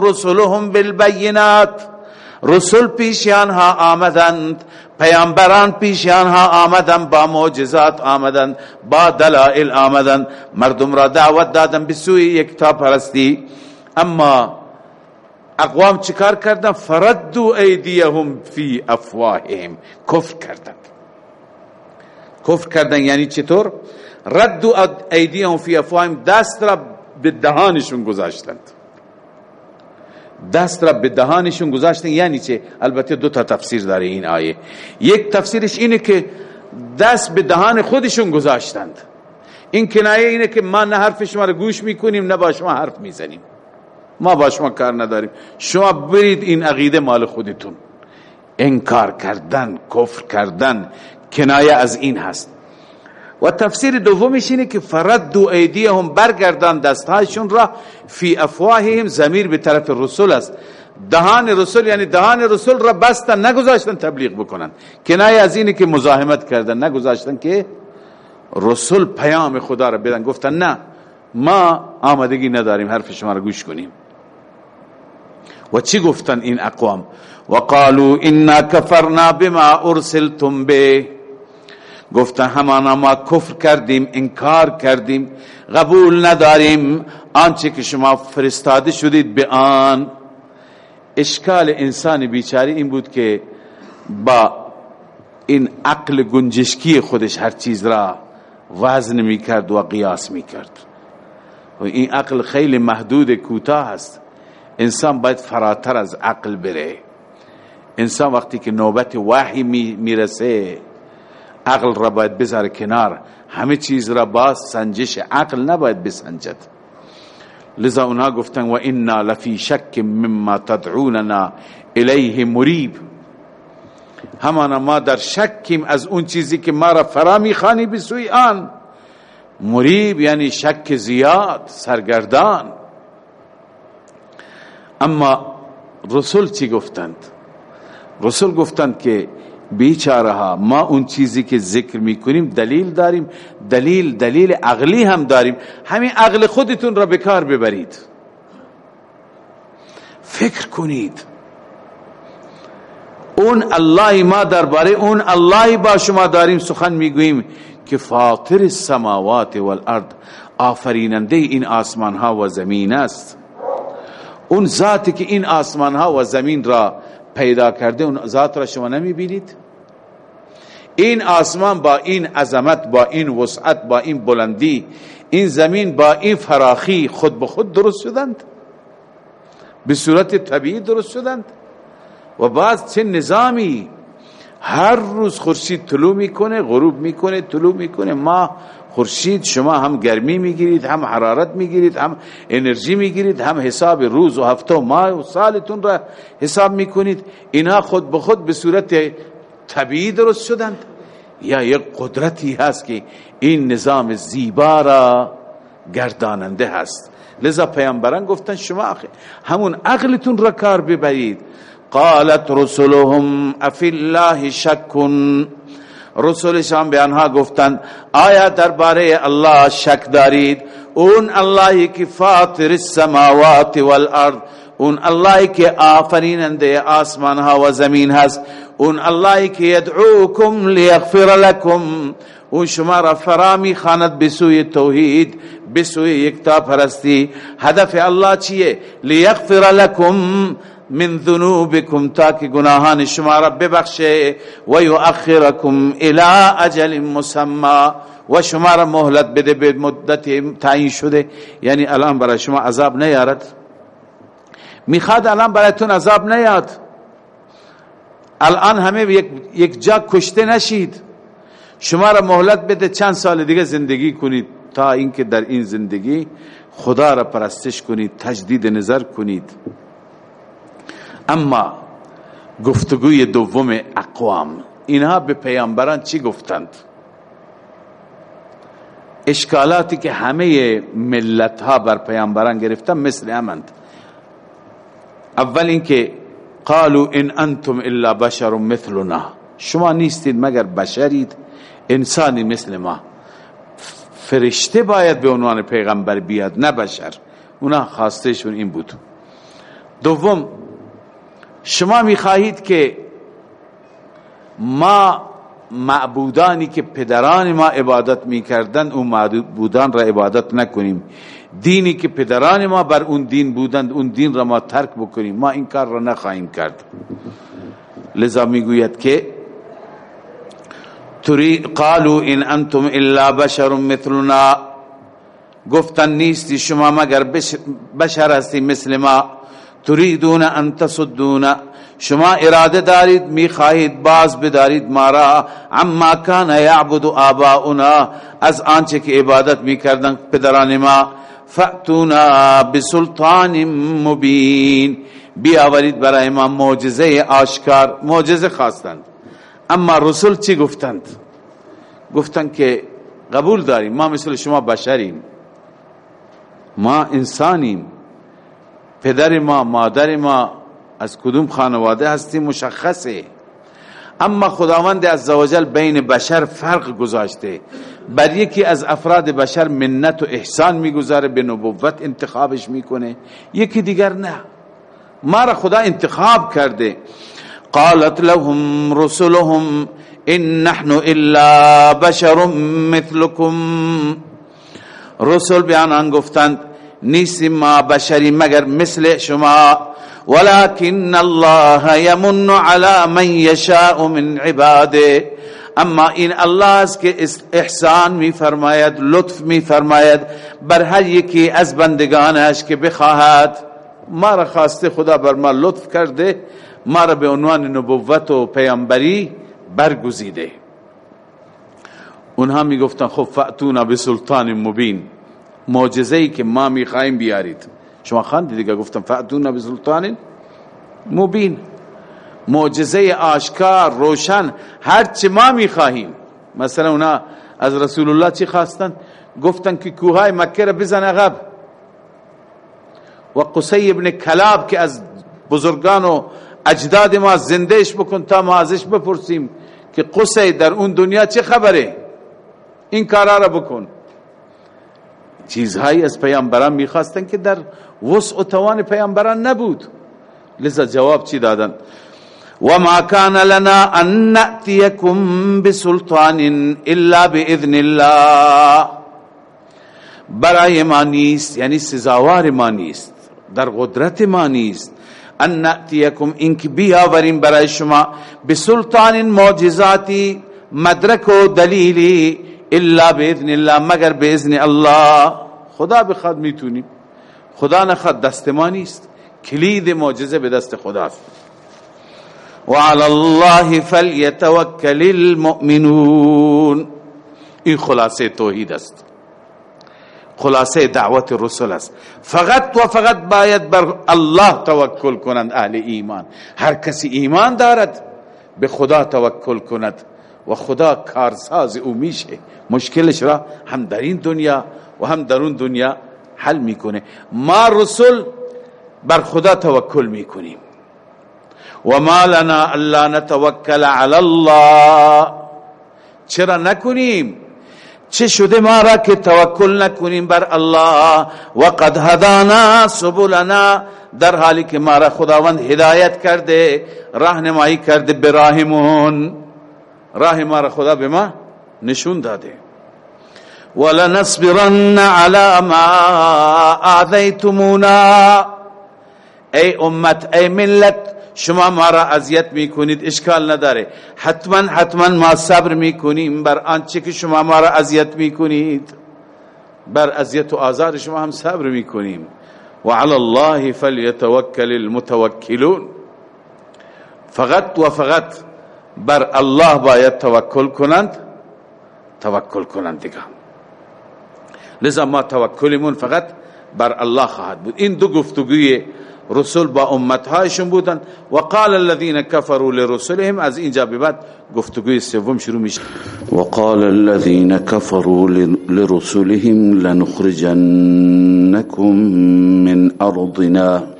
رسلهم بالبینات. رسول پیشیان ها آمدند پیامبران پیشیان ها آمدند با معجزات آمدند با دلائل آمدند. مردم را دعوت دادن به سوی یکتا پرستی. اما اقوام چیکار کردن؟ فردو ایدیهم فی افواههم کفر کردند کفر کردن یعنی چطور؟ ردو ایدیهم فی افواههم دست را به دهانشون گذاشتند. دست را به دهانشون گذاشتن یعنی چه؟ البته دو تا تفسیر داره این آیه. یک تفسیرش اینه که دست به دهان خودشون گذاشتند. این کنایه اینه که ما نه حرف شما رو گوش می‌کنیم نه با شما حرف می‌زنیم. ما با شما کار نداریم. شما برید این عقیده مال خودتون. انکار کردن کفر کردن کنایه از این هست. و تفسیر دومیش اینه که فرد ایدیه هم برگردان دستهایشون را فی افواههم زمیر به طرف رسول است. دهان رسول یعنی دهان رسول را بستن نگذاشتن تبلیغ بکنن. کنایه از اینه که مزاحمت کردن نگذاشتن که رسول پیام خدا را بدن. گفتن نه ما آمدگی نداریم حرف شما را گوش کنیم. و چی گفتن این اقوام؟ و قالوا انا کفرنا بما ارسلتم به. گفتن همانا ما کفر کردیم انکار کردیم قبول نداریم آنچه که شما فرستاده شدید به آن. اشکال انسان بیچاری این بود که با این عقل گنجشکی خودش هر چیز را وزن می کرد و قیاس می کرد و این عقل خیلی محدود کوتاه است. انسان باید فراتر از عقل بره. انسان وقتی که نوبت وحی می‌رسه عقل را باید بذاره کنار. همه چیز را باز سنجش عقل نباید بسنجد. لذا اونها گفتن و انا لفی شک مما تدعوننا الیه مریب همانا ما در شکیم از اون چیزی که ما را فرا می‌خوانی به سوی آن. مریب یعنی شک زیاد سرگردان. اما رسول چی گفتند؟ رسول گفتند که بیچاره ما اون چیزی که ذکر می‌کنیم دلیل داریم دلیل دلیل عقلی هم داریم. همین عقل خودتون را به کار ببرید. فکر کنید. اون الله ما درباره اون الله با شما داریم سخن می‌گوییم که فاطر السماوات والارض آفریننده این آسمان ها و زمین است. اون ذاتی که این آسمان ها و زمین را پیدا کرده اون ذات را شما نمی بینید این آسمان با این عظمت با این وسعت با این بلندی این زمین با این فراخی خود به خود درست شدند؟ به صورت طبیعی درست شدند؟ و بعد چه نظامی هر روز خورشید طلوع می‌کنه غروب می‌کنه طلوع می‌کنه. ما خورشید شما هم گرمی می‌گیرید هم حرارت می‌گیرید هم انرژی می‌گیرید هم حساب روز و هفته و ماه و سالتون را حساب می‌کنید. اینها خود به خود به صورت طبیعی درست شدند. یا یک قدرتی هست که این نظام زیبا را گرداننده هست. لذا پیامبران گفتن شما همون عقلتون را کار ببرید. قالت رسلهم افی الله شکن. رسولشان به آنها گفتند آیا درباره الله شک دارید؟ اون اللهی که فاطر السماوات والارض اون اللهی که آفریننده آسمان ها و زمین هست اون اللهی که یدعوکم لیغفر لکم اون شما را فرامی خاند بسوی توحید بسوی یکتا پرستی. هدف الله چیه؟ لیغفر لکم. من ذنوبكم تاکه گناهان شما را ببخشه و یؤخرکم الى اجل مسمى و شما را مهلت بده به مدت تعیین شده. یعنی الان برای شما عذاب نیارد. می‌خواد الان برایتون عذاب نیاد. الان همه یک جا کشته نشید. شما را مهلت بده چند سال دیگه زندگی کنید. تا اینکه در این زندگی خدا را پرستش کنید تجدید نظر کنید. اما گفتگوی دوم اقوام اینها به پیامبران چی گفتند؟ اشکالاتی که همه ملت ها بر پیامبران گرفتن مثل امند اول اینکه قالوا ان انتم الا بشر مثلنا. شما نیستید مگر بشرید؟ انسانی مثل ما. فرشته باید به عنوان پیغمبر بیاد نه بشر. اونا خواستشون این بود. دوم شما می‌خواهید که ما معبودانی که پدران ما عبادت می‌کردند اون معبودان را عبادت نکنیم. دینی که پدران ما بر اون دین بودند اون دین را ما ترک بکنیم. ما این کار را نخواهیم کرد. لذا می‌گوید که تری قالوا ان انتم الا بشر مثلنا. گفتن نیستی شما مگر بشر هستی مثل ما. تريدون ان تصدون. شما اراده دارید می خواهید باز بدارید. مارا عما کان یعبد آباؤنا. از آنچه که عبادت می کردن پدران ما فأتونا بسلطان مبین. بیاورید برای ما معجزه آشکار معجزه خواستند. اما رسول چی گفتند؟ گفتند که قبول داریم ما مثل شما بشریم. ما انسانیم. پدر ما مادر ما از کدوم خانواده هستی مشخصه. اما خداوند عزوجل بین بشر فرق گذاشته. بر یکی از افراد بشر منت و احسان می‌گذاره به نبوت انتخابش می‌کنه. یکی دیگر نه. ما را خدا انتخاب کرده. قالت لهم رسلهم ان نحن الا بشر مثلكم رسول بیان گفتند نیستیم ما بشری مگر مثل شما. ولكن الله يمن على من يشاء من عباده. اما این الله است که احسان می فرماید لطف می فرماید بر هر یکی از بندگانش که بخواهد. ما را خواسته خدا بر ما لطف کرده ما را به عنوان نبوت و پیامبری برگزیده. اونها می‌گفتن خب فأتونا بسلطان مبین. معجزه ای که ما می‌خوایم بیارید. شما خواندید دیگه؟ گفتم فأتونا بسلطان مبین. معجزه آشکار روشن هر چه ما می‌خواهیم. مثلا اونا از رسول الله چی خواستن؟ گفتن که کوهای مکه را بزن عقب. و قصی ابن کلاب که از بزرگان و اجداد ما زندهش بکن تا ما ازش بپرسیم که قصی در اون دنیا چه خبره؟ این کارا را بکن. چیزهایی از پیامبران می‌خواستن که در وسع و توان پیامبران نبود. لذا جواب چی دادن؟ وما كان لنا ان ناتيكم بسلطان الا باذن الله. برای ما نیست یعنی سزاوار ما نیست در قدرت ما نیست. ان ناتیکم اینک بیاوریم برای شما بسلطان معجزاتی مدرک و دلیلی الا باذن الله مگر باذن الله. خدا بخواد می‌تونیم خدا نخواد دست ما نیست. کلید معجزه به دست خداست. وعلى الله فليتوكل المؤمنون. این خلاصه توحید است. خلاصه دعوت رسول است. فقط و فقط باید بر الله توکل کنند اهل ایمان. هر کسی ایمان دارد به خدا توکل کند. و خدا کارساز او میشه. مشکلش را هم در این دنیا و هم در اون دنیا حل می‌کنه. ما رسول بر خدا توکل می‌کنیم. و ما لنا الا نتوکل علی الله. چرا نکنیم؟ چه شده ما را که توکل نکنیم بر الله؟ و قد هدانا سبلنا. در حالی که ما را خداوند هدایت کرده راهنمایی کرده به راهمون راه ما را خدا به ما نشون داده. ولنصبرن على ما آذیتمونا. ای امت ای ملت شما ما را اذیت می‌کنید اشکال نداره. حتما حتما ما صبر می‌کنیم بر آنچه که شما ما را اذیت می‌کنید. بر اذیت و آزار شما هم صبر می‌کنیم. و علی الله فلیتوکل المتوکلون. فقط و فقط بر الله باید توکل کنند توکل کنند دیگه. لذا ما توکلمون فقط بر الله خواهد بود. این دو گفتگوی رسول با امتهایشون بودن. و قال الذين كفروا لرسلهم از اینجا به بعد گفتگوی سوم شروع میشه. و قال الذين كفروا لرسلهم لنخرجنكم من ارضنا.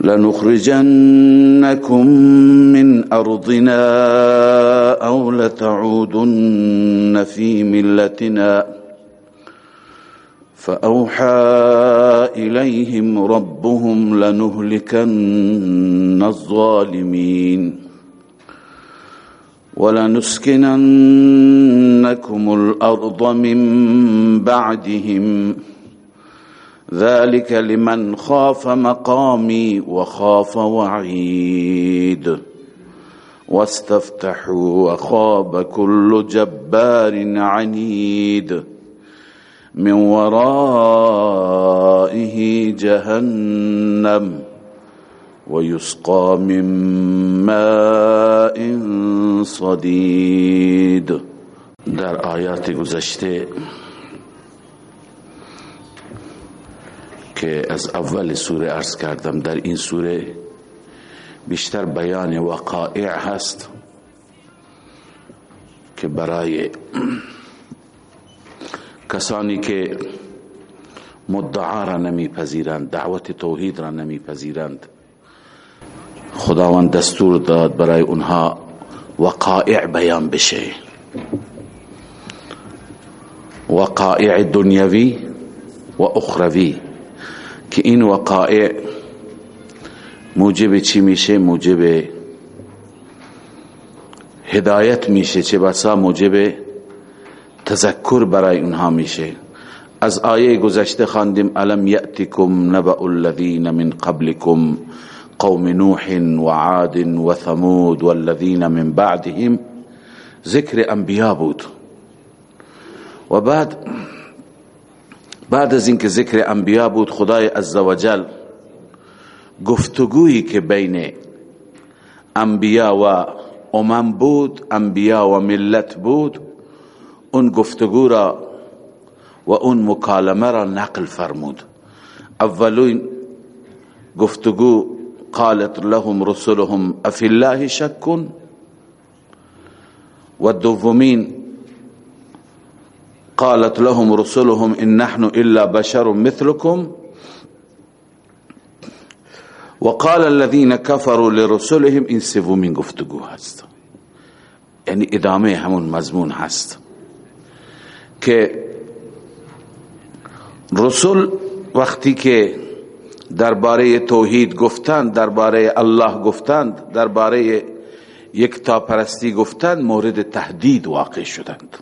لنخرجنكم من أرضنا أو لتعودن في ملتنا فأوحى إليهم ربهم لنهلكن الظالمين ولنسكننكم الأرض من بعدهم ذلك لمن خاف مقامي وخاف وعيد. واستفتحوا وخاب كل جبار عنيد. من ورائه جهنم. ويسقى من ماء صديد. در آیات گذشته که از اول سوره عرض کردم در این سوره بیشتر بیان وقائع هست که برای کسانی که مدعا را نمیپذیرند دعوت توحید را نمیپذیرند خداوند دستور داد برای اونها وقائع بیان بشه. وقائع دنیوی و اخروی. که این وقائع موجب چی میشه؟ موجب هدایت میشه چه بسا موجب تذکر برای اونها میشه. از آیه گذشته خواندیم الم یأتکم نبأ الذین من قبلكم قوم نوح وعاد وثمود والذین من بعدهم. ذکر انبیا بود. و بعد بعد از اینکه ذکر انبیا بود خدای عزوجل گفتگویی که بین انبیا و امم بود انبیا و ملت بود اون گفتگو را و اون مکالمه را نقل فرمود. اولین گفتگو قالت لهم رسلهم افی الله شک و دومین قالت لهم رسلهم ان نحن الا بشر مثلكم. وقال الذين كفروا لرسلهم این سومین گفتگو هست. یعنی ادامه همون مضمون هست. که رسول وقتی که درباره توحید گفتند درباره الله گفتند درباره یک تا پرستی گفتند مورد تهدید واقع شدند.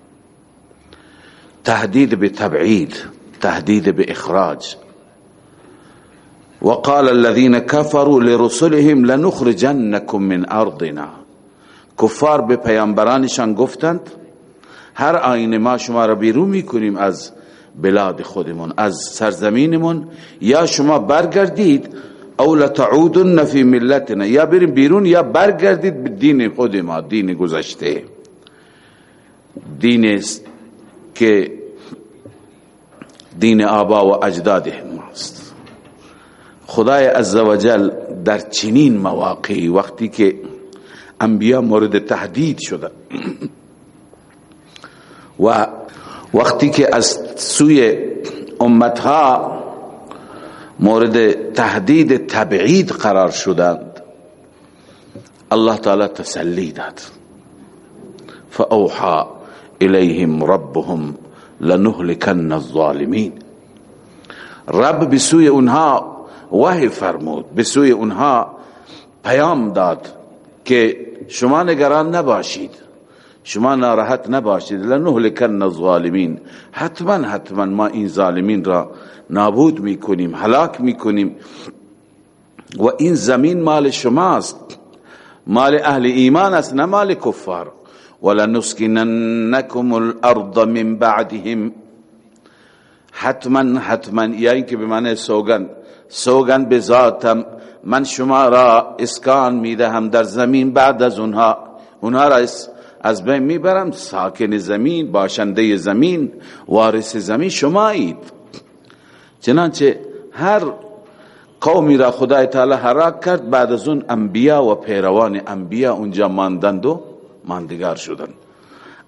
تهدید به تبعید تهدید به اخراج. وقال الذين كفروا لرسلهم لنخرجنكم من ارضنا کفار به پیامبرانشان گفتند هر آینه ما شما را بیرون می‌کنیم از بلاد خودمون از سرزمینمون. یا شما برگردید او لتعودن فی ملتنا. یا بریم بیرون یا برگردید به دین خود ما دین گذشته. دین است که دین آبا و اجداد ماست. خدای عزوجل در چنین مواقعی وقتی که انبیا مورد تهدید شده و وقتی که از سوی امتها مورد تهدید تبعید قرار شدند الله تعالی تسلی داد. فاوحى الیهم ربهم لنهلكن الظالمین رب بسوی اونها وحی فرمود بسوی اونها پیام داد که شما نگران نباشید شما ناراحت نباشید لنهلکن الظالمین. حتما حتما ما این ظالمین را نابود می‌کنیم هلاک می‌کنیم. و این زمین مال شماست مال اهل ایمان است نه مال کفار. ولنسکننکم الارض من بعدهم. حتما حتما یا اینکه به معنی سوگن سوگن به ذاتم. من شما را اسکان می‌دهم در زمین بعد از اونها. اونها را از بین می‌برم. ساکن زمین باشنده زمین وارث زمین شمایید. چنانچه هر قومی را خدای تعالی حراک کرد بعد از اون انبیا و پیروان انبیا اونجا ماندند و ماندگار شدند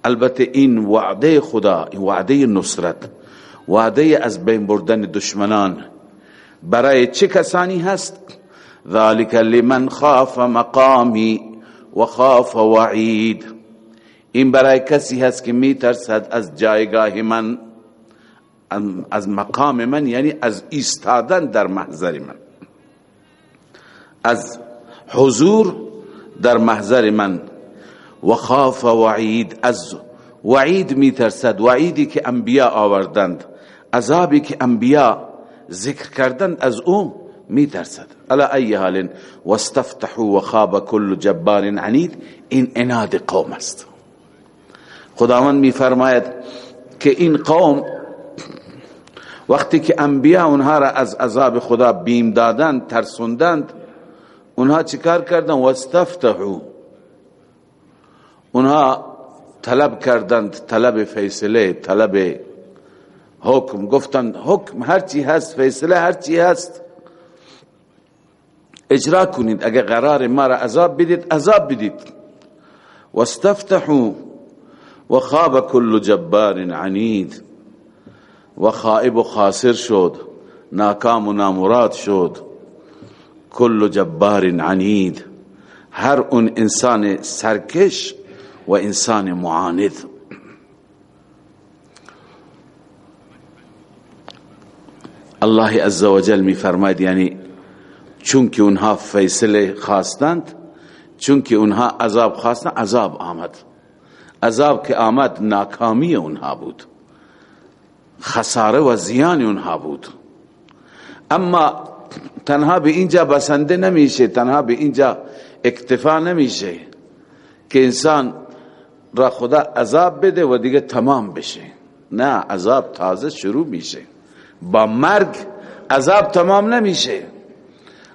البته این وعده خدا این وعده نصرت وعده از بین بردن دشمنان برای چه کسانی هست؟ ذالک لمن خاف مقامی و خاف وعید. این برای کسی هست که می ترسد از جایگاه من از مقام من یعنی از ایستادن در محضر من. از حضور در محضر من. و خاف وعید از وعید می ترسد وعیدی که انبیا آوردند عذابی که انبیا ذکر کردند از او می ترسد علا ای حال و خاب كل جبار عنید این اناد قوم است. خداوند می فرماید که این قوم وقتی که انبیا اونها را از عذاب خدا بیم دادند ترسوندند اونها چیکار کردند؟ واستفتحوا. اونها طلب کردند طلب فیصله طلب حکم. گفتند حکم هرچی هست فیصله هرچی هست. اجرا کنید اگر قرار ما را عذاب بدید عذاب بدید. واستفتحوا وخاب كل جبار عنید. و خائب و خاسر شد ناکام و نامراد شد. کل جبار عنید. هر اون انسان سرکش و انسان معاند. الله عزوجل می فرماید یعنی چون که اونها فیصله خواستند چون که اونها عذاب خواستند عذاب آمد. عذاب که آمد ناکامی اونها بود. خساره و زیان اونها بود. اما تنها به اینجا بسنده نمیشه تنها به اینجا اکتفا نمیشه که انسان را خدا عذاب بده و دیگه تمام بشه. نه عذاب تازه شروع میشه. با مرگ عذاب تمام نمیشه.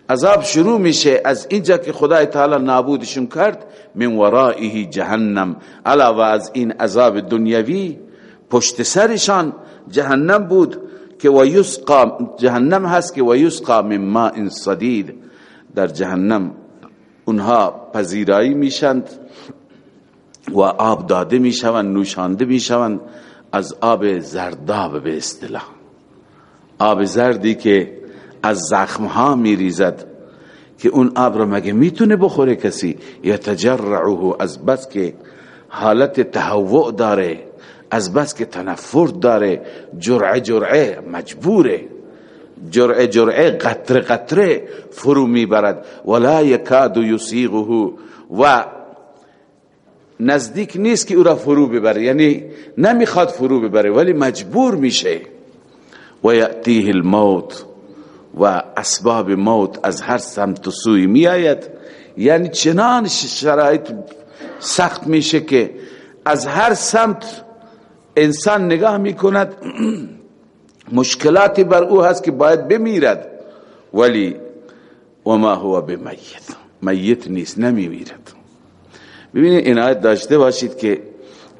عذاب شروع میشه از اینجا که خدای تعالی نابودشون کرد من ورائه جهنم. علاوه از این عذاب دنیوی پشت سرشان جهنم بود که و یسقا جهنم هست که و یسقا من ماء صدید. در جهنم اونها پذیرایی میشند. و آب داده می‌شوند نوشانده می‌شوند. از آب زرداب به اصطلاح. آب زردی که از زخمها میریزد که اون آب را مگه می‌تونه بخوره کسی؟ یتجرعه از بس که حالت تهوع داره از بس که تنفر داره جرعه جرعه مجبوره. جرعه جرعه قطره قطره فرو می‌برد. ولا یکاد یسیغه و نزدیک نیست که او را فرو ببره. یعنی نمی‌خواد فرو ببره ولی مجبور میشه. و یأتیه الموت و اسباب موت از هر سمت و سوی می آید یعنی چنان شرایط سخت میشه که از هر سمت انسان نگاه می‌کند. مشکلاتی بر او هست که باید بمیرد. ولی وما هو بمیت. میت نیست نمیمیرد. ببینید این داشته باشید که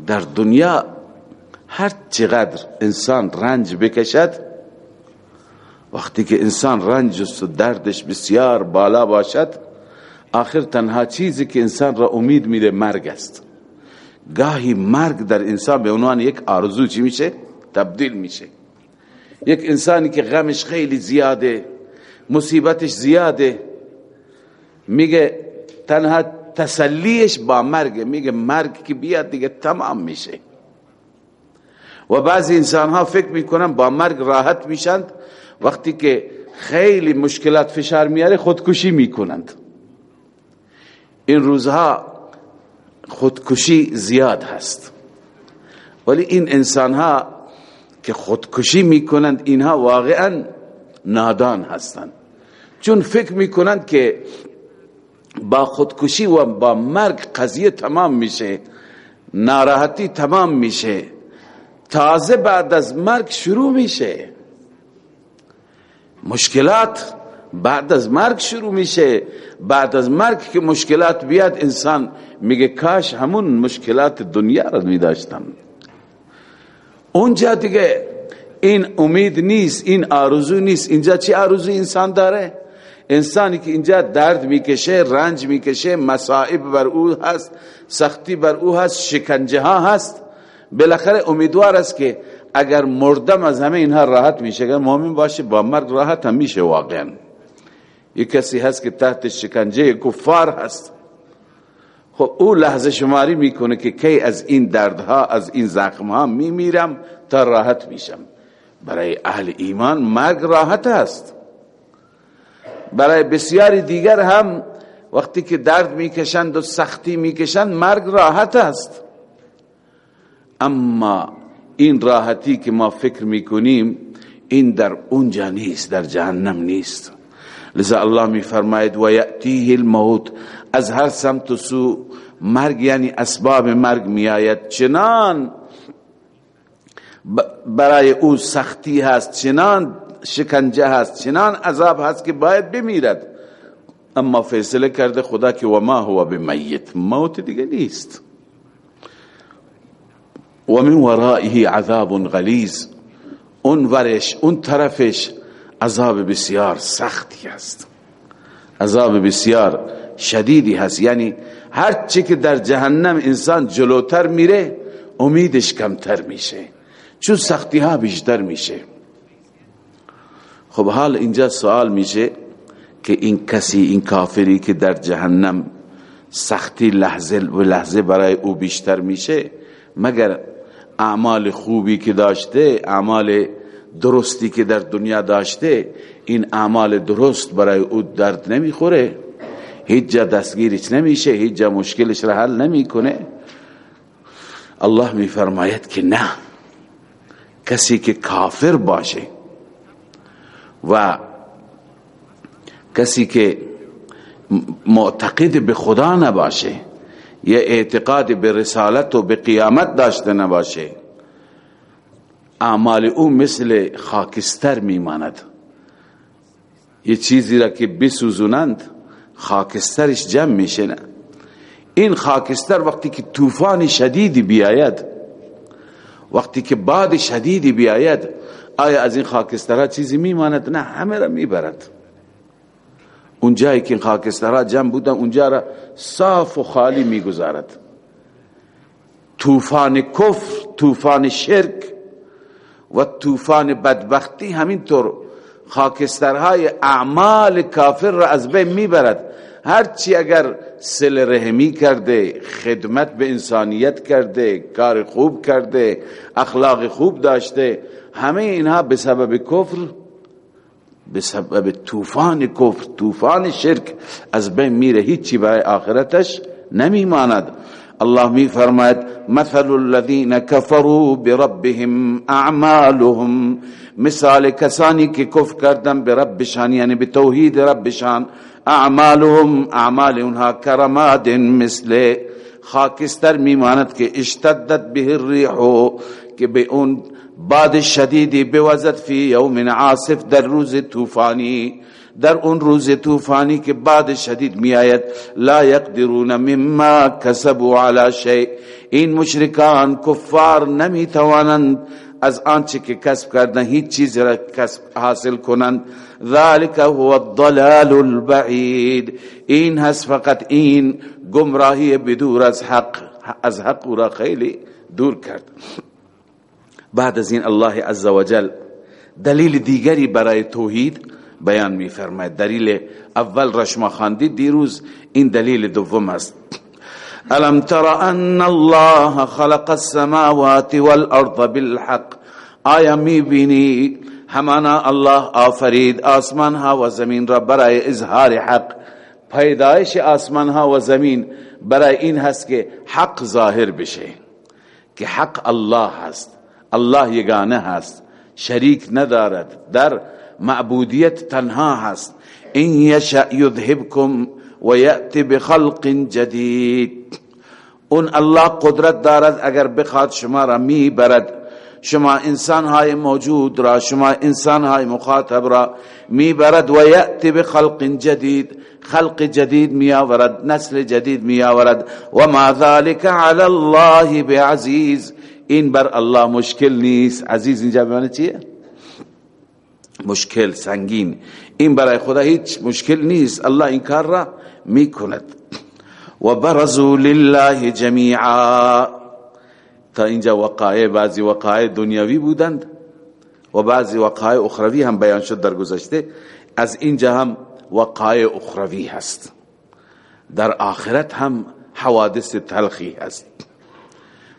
در دنیا هر چقدر انسان رنج بکشد وقتی که انسان رنج و دردش بسیار بالا باشد آخر تنها چیزی که انسان را امید میده مرگ است. گاهی مرگ در انسان به عنوان یک آرزو چی میشه؟ تبدیل میشه. یک انسانی که غمش خیلی زیاده مصیبتش زیاده میگه تنها تسلیش با مرگ میگه مرگ که بیاد دیگه تمام میشه. و بعضی انسان ها فکر می‌کنن با مرگ راحت میشند وقتی که خیلی مشکلات فشار میاره خودکشی می‌کنند. این روزها خودکشی زیاد هست. ولی این انسان ها که خودکشی می‌کنند اینها واقعا نادان هستند. چون فکر می‌کنند که با خودکشی و با مرگ قضیه تمام میشه ناراحتی تمام میشه تازه بعد از مرگ شروع میشه. مشکلات بعد از مرگ شروع میشه. بعد از مرگ که مشکلات بیاد انسان میگه کاش همون مشکلات دنیا را میداشتم اونجا دیگه این امید نیست این آرزو نیست. اینجا چی آرزو انسان داره؟ انسانی که اینجا درد می‌کشه رنج می‌کشه مصائب بر او هست سختی بر او هست شکنجه ها هست. بالاخره امیدوار است که اگر مردم از همه اینها راحت میشه اگر مؤمن باشه با مرگ راحت هم میشه واقعا. یک کسی هست که تحت شکنجه کفار هست. خب او لحظه شماری می‌کنه که کی از این دردها از این زخمها میمیرم تا راحت میشم. برای اهل ایمان مرگ راحت است. برای بسیاری دیگر هم وقتی که درد می‌کشند و سختی می‌کشند مرگ راحت است. اما این راحتی که ما فکر می‌کنیم این در اونجا نیست در جهنم نیست. لذا الله می فرماید و یأتیه الموت. از هر سمت سو مرگ یعنی اسباب مرگ می آید چنان برای او سختی هست. چنان شکنجه هست. چنان عذاب هست که باید بمیرد. اما فیصله کرده خدا که و ما هو بمیت. موت دیگه نیست. و من ورائه عذاب غلیظ. اون ورش اون طرفش عذاب بسیار سختی است عذاب بسیار شدیدی هست. یعنی هر چی که در جهنم انسان جلوتر میره امیدش کمتر میشه. چون سختی ها بیشتر میشه. خب حال اینجا سوال میشه که این کسی این کافری که در جهنم سختی لحظه و لحظه برای او بیشتر میشه مگر اعمال خوبی که داشته اعمال درستی که در دنیا داشته این اعمال درست برای او درد نمی‌خوره؟ هیچ جا دستگیرش نمیشه هیچ جا مشکلش را حل نمی‌کنه. الله میفرماید که نه. کسی که کافر باشه و کسی که معتقد به خدا نباشه یا اعتقاد به رسالت و به قیامت داشته نباشه اعمال او مثل خاکستر میماند. یه چیزی را که بسوزونند خاکسترش جمع میشه این خاکستر وقتی که طوفان شدیدی بیاید وقتی که باد شدیدی بیاید آیا از این خاکسترها چیزی میماند؟ نه همه را می‌برد. اون جایی که خاکسترها جمع بودن اونجا را صاف و خالی می‌گذارد. طوفان کفر طوفان شرک و طوفان بدبختی همینطور خاکسترهای اعمال کافر را از بین می‌برد. هرچی اگر سل رحمی کرده خدمت به انسانیت کرده کار خوب کرده اخلاق خوب داشته همه اینها به سبب کفر به سبب طوفان کفر طوفان شرک از بین میره هیچی برای آخرتش نمیماند. الله می فرماید مثل الذين كفروا بربهم اعمالهم. مثال کسانی که کفر کردن به ربشان یعنی به توحید ربشان اعمالهم اعمال اونها کرماد مثل خاکستر میماند که اشتدت به الريح که به اون باد شدیدی بوزد فی یوم عاصف در روز طوفانی. در اون روز طوفانی که بعد شدید می آید لا یقدرون مما کسبوا علی شیء. این مشرکان کفار نمی توانند از آنچه که کسب کردن هیچ چیز را کسب حاصل کنند. ذلك هو الضلال البعید. این هست فقط این گمراهی بدور از حق از حق را خیلی دور کرد. بعد از این الله عزوجل دلیل دیگری برای توحید بیان می فرماید دلیل اول را شما خواندید دیروز این دلیل دوم است. الم تر ان الله خلق السماوات والارض بالحق. آیا می بینی همانا الله آفرید آسمان ها و زمین را برای اظهار حق پیدایش آسمان ها و زمین برای این هست که حق ظاهر بشه که حق الله هست. الله یگانه هست. شریک ندارد. در معبودیت تنها هست. این یشع یذهبکم و یأتی بخلق جدید. اون الله قدرت دارد اگر بخواد شما را می برد شما انسان های موجود را شما انسان های مخاطب را می برد و یأتی بخلق جدید. خلق جدید می آورد نسل جدید می آورد و ما ذلك علی الله بعزیز. این بر الله مشکل نیست. عزیز اینجا بمانه چیه؟ مشکل سنگین. این برای خدا هیچ مشکل نیست. الله این کار را می‌کند. و برزو لله جمیعا. تا اینجا وقایع بعضی وقایع دنیاوی بودند و بعضی وقایع اخروی هم بیان شد در گذشته. از اینجا هم وقایع اخروی هست. در آخرت هم حوادث تلخی هست.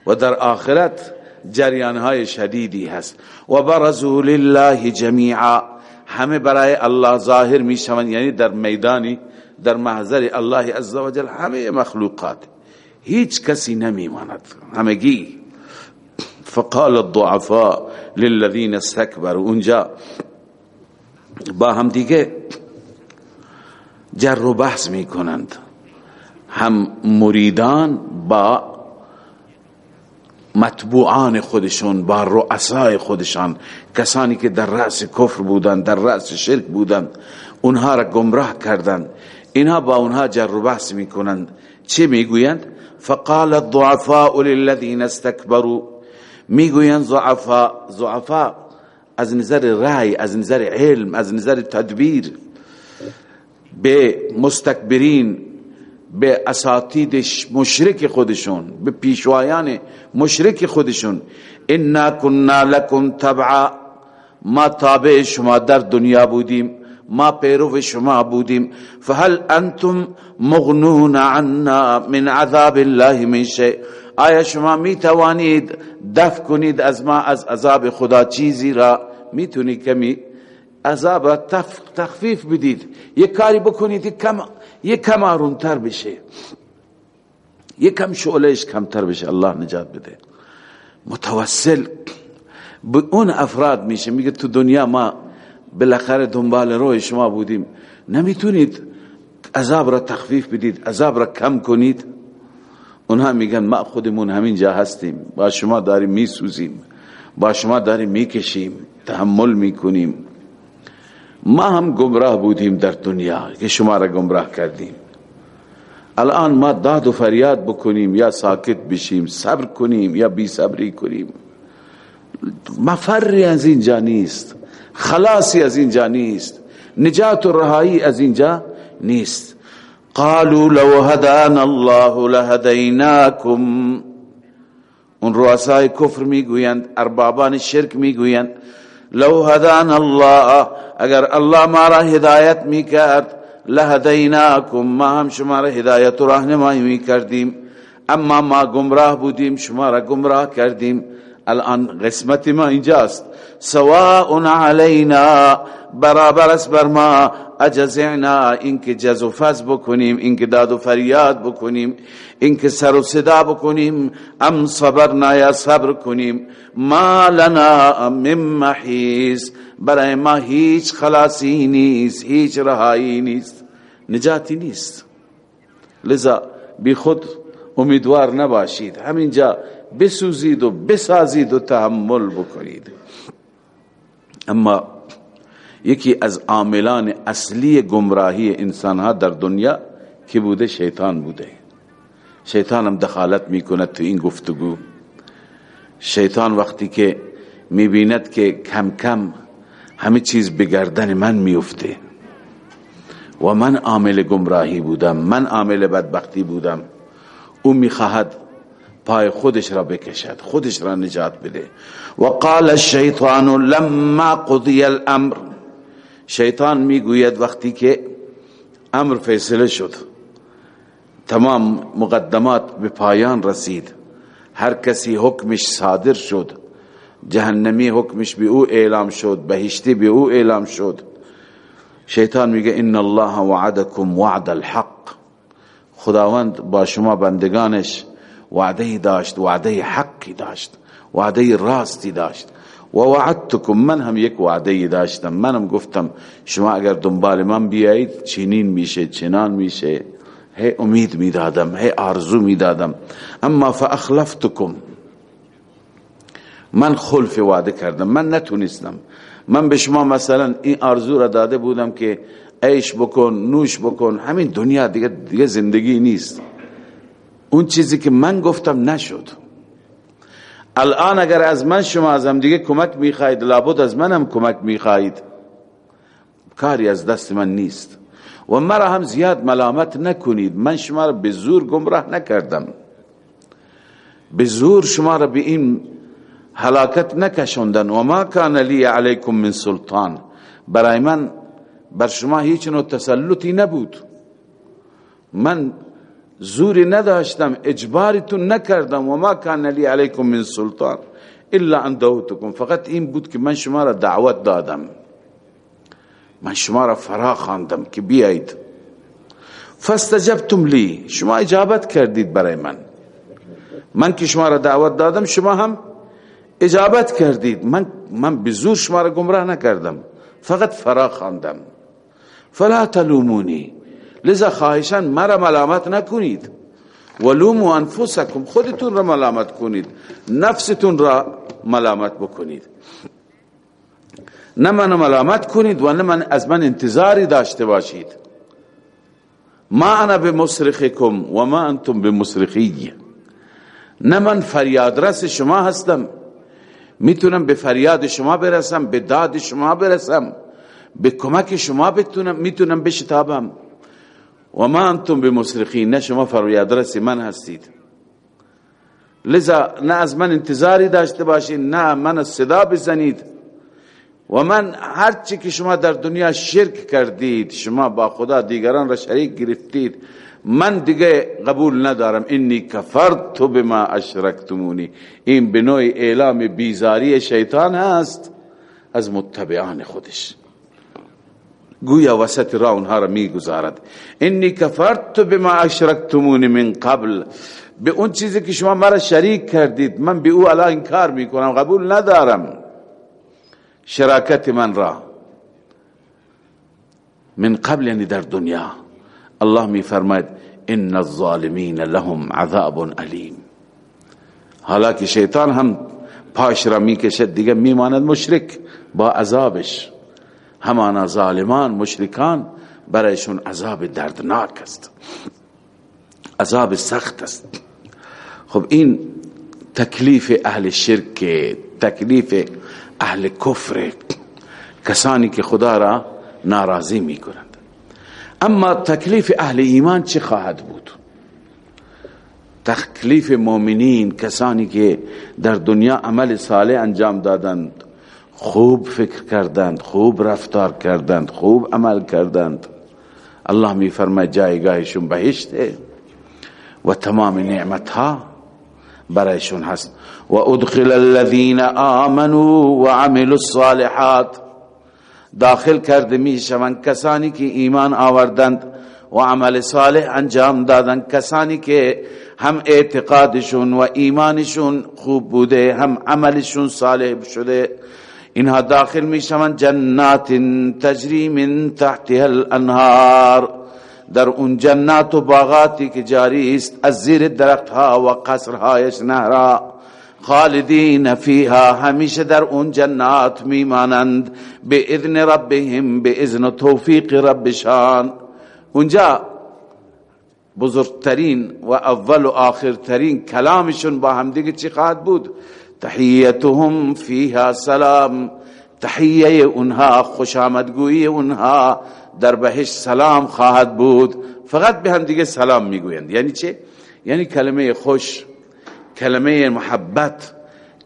و در آخرت جریان های شدیدی هست. و برزو لله جمیعا. همه برای الله ظاهر می شوند یعنی در میدانی در محضر الله عزوجل همه مخلوقات. هیچ کسی نمی ماند همگی. فقال الضعفاء للذین استكبروا اونجا با هم دیگه جر و بحث می کنند هم مریدان با مطبوعان خودشون با رؤسای خودشان. کسانی که در رأس کفر بودند در رأس شرک بودند اونها را گمراه کردند. اینها با اونها جر و بحث می‌کنند. چه می‌گویند؟ فقال الضعفاء للذين استكبروا می‌گویند ضعفاء ضعفاء از نظر رأی از نظر علم از نظر تدبیر. به مستکبرین به اساتید مشرک خودشون به پیشوایان مشرک خودشون انا كنا لكم تبعا. ما تابع شما در دنیا بودیم ما پیرو شما بودیم. فهل انتم مغنون عنا من عذاب الله من آیا شما می توانید دفع کنید از ما از عذاب خدا چیزی را؟ می‌تونی کمی عذاب را تخفیف بدید. یک کاری بکنید کم یک کم آرومتر بشه. کم شعلهش کمتر بشه. الله نجات بده. متوسل به اون افراد میشه. میگه تو دنیا ما بالاخره دنبال روی شما بودیم. نمی‌تونید عذاب را تخفیف بدید عذاب را کم کنید. اونها میگن ما خودمون همین جا هستیم. با شما داریم میسوزیم. با شما داریم می‌کشیم. تحمل می‌کنیم. ما هم گمراه بودیم در دنیا که شما را گمراه کردیم. الان ما داد و فریاد بکنیم یا ساکت بشیم صبر کنیم یا بی صبری کنیم. مفری از اینجا نیست خلاصی از اینجا نیست نجات و رهایی از اینجا نیست. قالوا لو هدانا الله لهدیناکم. اون رؤسای کفر می‌گویند اربابان شرک می‌گویند لو هدانا الله اگر الله ما را هدایت می‌کرد لهدیناکم ما هم شما را هدایت و راهنمایی می‌کردیم. اما ما گمراه بودیم شما را گمراه کردیم. الان قسمت ما اینجاست. سواء علینا برابر است بر ما. اجزعنا اینکه جز و فز بکنیم اینکه داد و فریاد بکنیم اینکه سر و صدا بکنیم. ام صبرنا یا صبر کنیم. ما لنا من محیز برای ما هیچ خلاصی نیست هیچ رهایی نیست. نجاتی نیست. لذا بی خود امیدوار نباشید. همینجا بسوزید و بسازید و تحمل بکنید. اما یکی از عاملان اصلی گمراهی انسان ها در دنیا که بوده؟ شیطان بوده. شیطان هم دخالت می‌کنه تو این گفتگو. شیطان وقتی که می‌بیند که کم کم همه چیز به گردن من میفته و من عامل گمراهی بودم من عامل بدبختی بودم. او می‌خواهد پای خودش را بکشد خودش را نجات بده. و قال الشیطان لما قضی الامر. شیطان می‌گوید وقتی که امر فیصله شد تمام مقدمات به پایان رسید هر کسی حکمش صادر شد جهنمی حکمش به او اعلام شد بهشتی به او اعلام شد. شیطان میگه ان الله وعدکم وعد الحق. خداوند با شما بندگانش وعده داشت وعده حقی داشت وعده راستی داشت. و وعدتکم من هم یک وعده داشتم. منم گفتم شما اگر دنبال من بیایید چنین میشه چنان میشه. هی امید می‌دادم هی آرزو می‌دادم. اما فاخلفتکم. من خلف وعده کردم من نتونستم. من به شما مثلا این آرزو را داده بودم که عیش بکن نوش بکن. همین دنیا دیگه, دیگه زندگی نیست. اون چیزی که من گفتم نشد. الان اگر از من شما از هم دیگه کمک می‌خواهید لابد از منم کمک می‌خواهید. کاری از دست من نیست. و مرا هم زیاد ملامت نکنید. من شما را به زور گمراه نکردم. به زور شما را به این حلاکت نکشوندن و ما کان لی علیکم من سلطان. برای من بر شما هیچ نوع تسلطی نبود. من زوری نداشتم اجبارتون نکردم. و ما کان لی علیکم من سلطان الا ان دعوتکم. فقط این بود که من شما را دعوت دادم. من شما را فرا خواندم که بیایید. فاستجبتم لی. شما اجابت کردید برای من. من که شما را دعوت دادم شما هم اجابت کردید. من من به زور شما را گمراه نکردم. فقط فرا خواندم. فلا تلومونی. لذا خواهشان مرا ملامت نکنید. ولومو انفسکم خودتون را ملامت کنید. نفستون را ملامت بکنید. نه من ملامت کنید و نه من از من انتظاری داشته باشید. ما انا بمصرخکم و ما انتم بمصرخی. نه من فریادرس شما هستم. می‌تونم به فریاد شما برسم به داد شما برسم به کمک شما بتونم می‌تونم بشتابم. و ما انتم بمصرخین نه شما فریادرس من هستید. لذا نه از من انتظاری داشته باشید نه من صدا بزنید. و من هرچی که شما در دنیا شرک کردید شما با خدا دیگران را شریک گرفتید من دیگه قبول ندارم. اینی کفرت بما اشرکتمونی. این به نوع اعلام بیزاری شیطان هست از متبعان خودش. گویا وسط را اونها را می‌گذارد. اینی کفرت بما اشرکتمونی من قبل. به اون چیزی که شما مرا شریک کردید من به او علا انکار می‌کنم قبول ندارم. شراکت من را. من قبل یعنی در دنیا. الله می فرماید ان الظالمین لهم عذاب علیم. حالا که شیطان هم پاش را می‌کشد دیگه میماند مشرک با عذابش. همانا ظالمان مشرکان برایشون عذاب دردناک است عذاب سخت است خب این تکلیف اهل شرک تکلیف اهل کفر کسانی که خدا را ناراضی می کنند اما تکلیف اهل ایمان چه خواهد بود تکلیف مؤمنین کسانی که در دنیا عمل صالح انجام دادند خوب فکر کردند خوب رفتار کردند خوب عمل کردند. الله می فرماید جایگاهشون بهشته و تمام نعمت ها برایشون هست. و ادخل الذين آمنوا و عملوا الصالحات داخل کرده می شوند کسانی که ایمان آوردند و عمل صالح انجام دادند. کسانی که هم اعتقادشون و ایمانشون خوب بوده هم عملشون صالح شده. اینها داخل می شوند جنات تجری من تحتها الانهار در اون جنات و باغاتی که جاری است از زیر درختها و قصرهایش نهرا خالدین فیها. همیشه در اون جنات میمانند. به اذن ربهم به اذن توفیق ربشان. اونجا بزرگترین و اول و آخرترین کلامشون با هم دیگه چی خواهد بود؟ تحییتهم فیها سلام. تحییه اونها خوش آمدگویی اونها در بهش سلام خواهد بود. فقط به هم دیگه سلام می‌گویند. یعنی چه؟ یعنی کلمه خوش کلمه محبت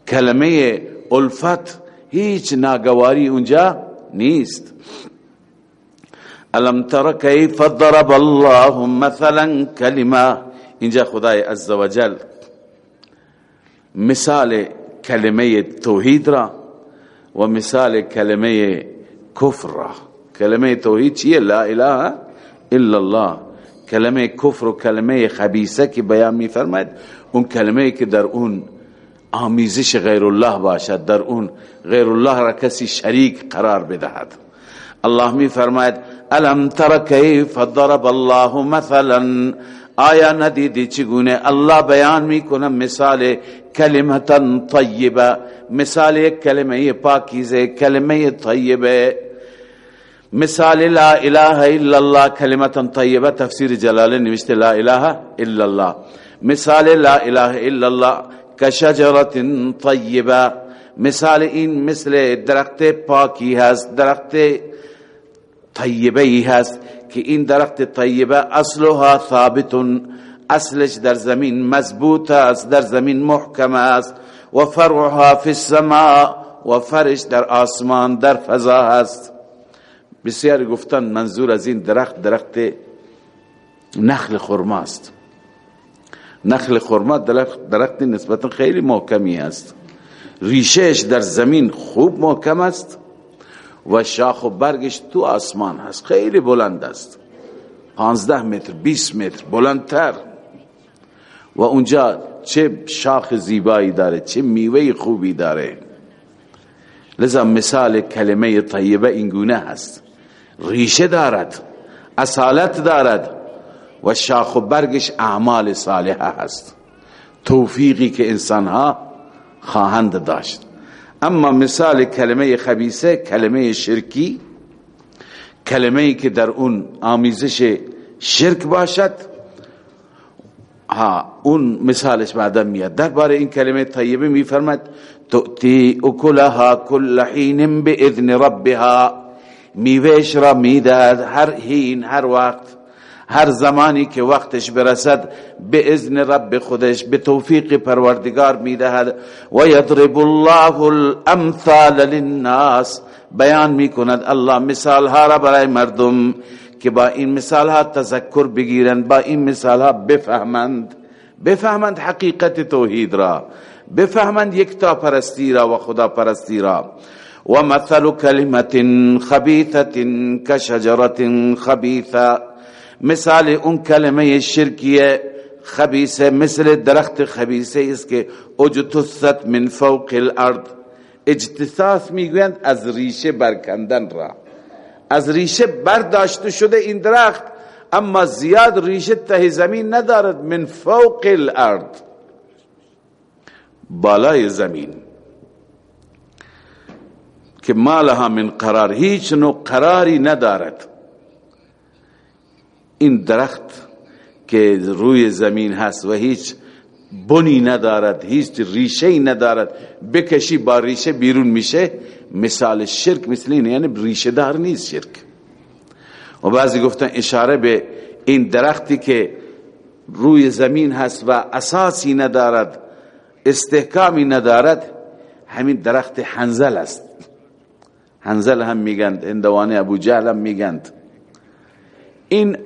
کلمه الفت. هیچ ناگواری اونجا نیست. الم تر کیف ضرب الله مثلا کلمه. اینجا خدای عزوجل مثال کلمه توحید را و مثال کلمه کفر را. کلمه توحید چیه؟ لا اله الا الله. کلمه کفر و کلمه خبیثه که بیان می فرماید اون کلمه که در اون آمیزش غیر الله باشد در اون غیر الله را کسی شریک قرار بدهد. الله می فرماید الم تر کیف ضرب الله مثلا؟ آیا ندیدی چگونه الله بیان می‌کنه مثال کلمتا طیبه. مثال یک کلمه پاکیزه کلمه طیبه. مثال لا اله الا الله کلمتا طیبه. تفسیر جلاله نوشته لا اله الا الله. مثال لا اله الا الله کشجرت طیبه. مثال این مثل درخت پاکی هست درخت طیبه ای هست. که این درخت طیبه اصلها ثابت اصلش در زمین مضبوط است در زمین محکم است. و فرعها فی السماء و فرش در آسمان در فضا هست بسیار گفتن منظور از این درخت درخت نخل خرماست نخل خرما درخت, درخت نسبتا خیلی محکمی است. ریشهش در زمین خوب محکم است. و شاخ و برگش تو آسمان هست. خیلی بلند است. پانزده متر بیس متر بلندتر. و اونجا چه شاخ زیبایی داره چه میوه خوبی داره. لذا مثال کلمه طیبه اینگونه هست. ریشه دارد اصالت دارد و شاخ و برگش اعمال صالحه هست. توفیقی که انسانها خواهند داشت. اما مثال کلمه خبیسه کلمه شرکی کلمه که در اون آمیزش شرک باشد ها اون مثالش بعدا میاد. درباره این کلمه طیبه میفرماد تؤتی اکلها کل حین باذن ربها. میوهش را می‌دهد هر حین هر وقت هر زمانی که وقتش برسد به اذن رب خودش به توفیق پروردگار می‌دهد. و یضرب الله الامثال للناس. بیان می‌کند الله مثال ها را برای مردم که با این مثال ها تذکر بگیرند با این مثال ها بفهمند. بفهمند حقیقت توحید را. بفهمند یک تا پرستی را و خدا پرستی را. و مثل کلمت خبیثت کشجرت خبیثه مثال اون کلمه شرکیه خبیثه مثل درخت خبیثه است که اجتثت من فوق الارض. اجتثاث می‌گویند از ریشه برکندن را. از ریشه برداشته شده این درخت اما زیاد ریشه ته زمین ندارد من فوق الارض. بالای زمین. که مالها من قرار هیچ نوع قراری ندارد. این درخت که روی زمین هست و هیچ بنی ندارد هیچ ریشه ندارد بکشی با ریشه بیرون میشه مثال شرک مثل این یعنی ریشه دار نیست شرک. و بعضی گفتن اشاره به این درختی که روی زمین هست و اساسی ندارد استحکامی ندارد همین درخت حنزل است. حنزل هم میگند اندوانه ابو جهل هم میگند. این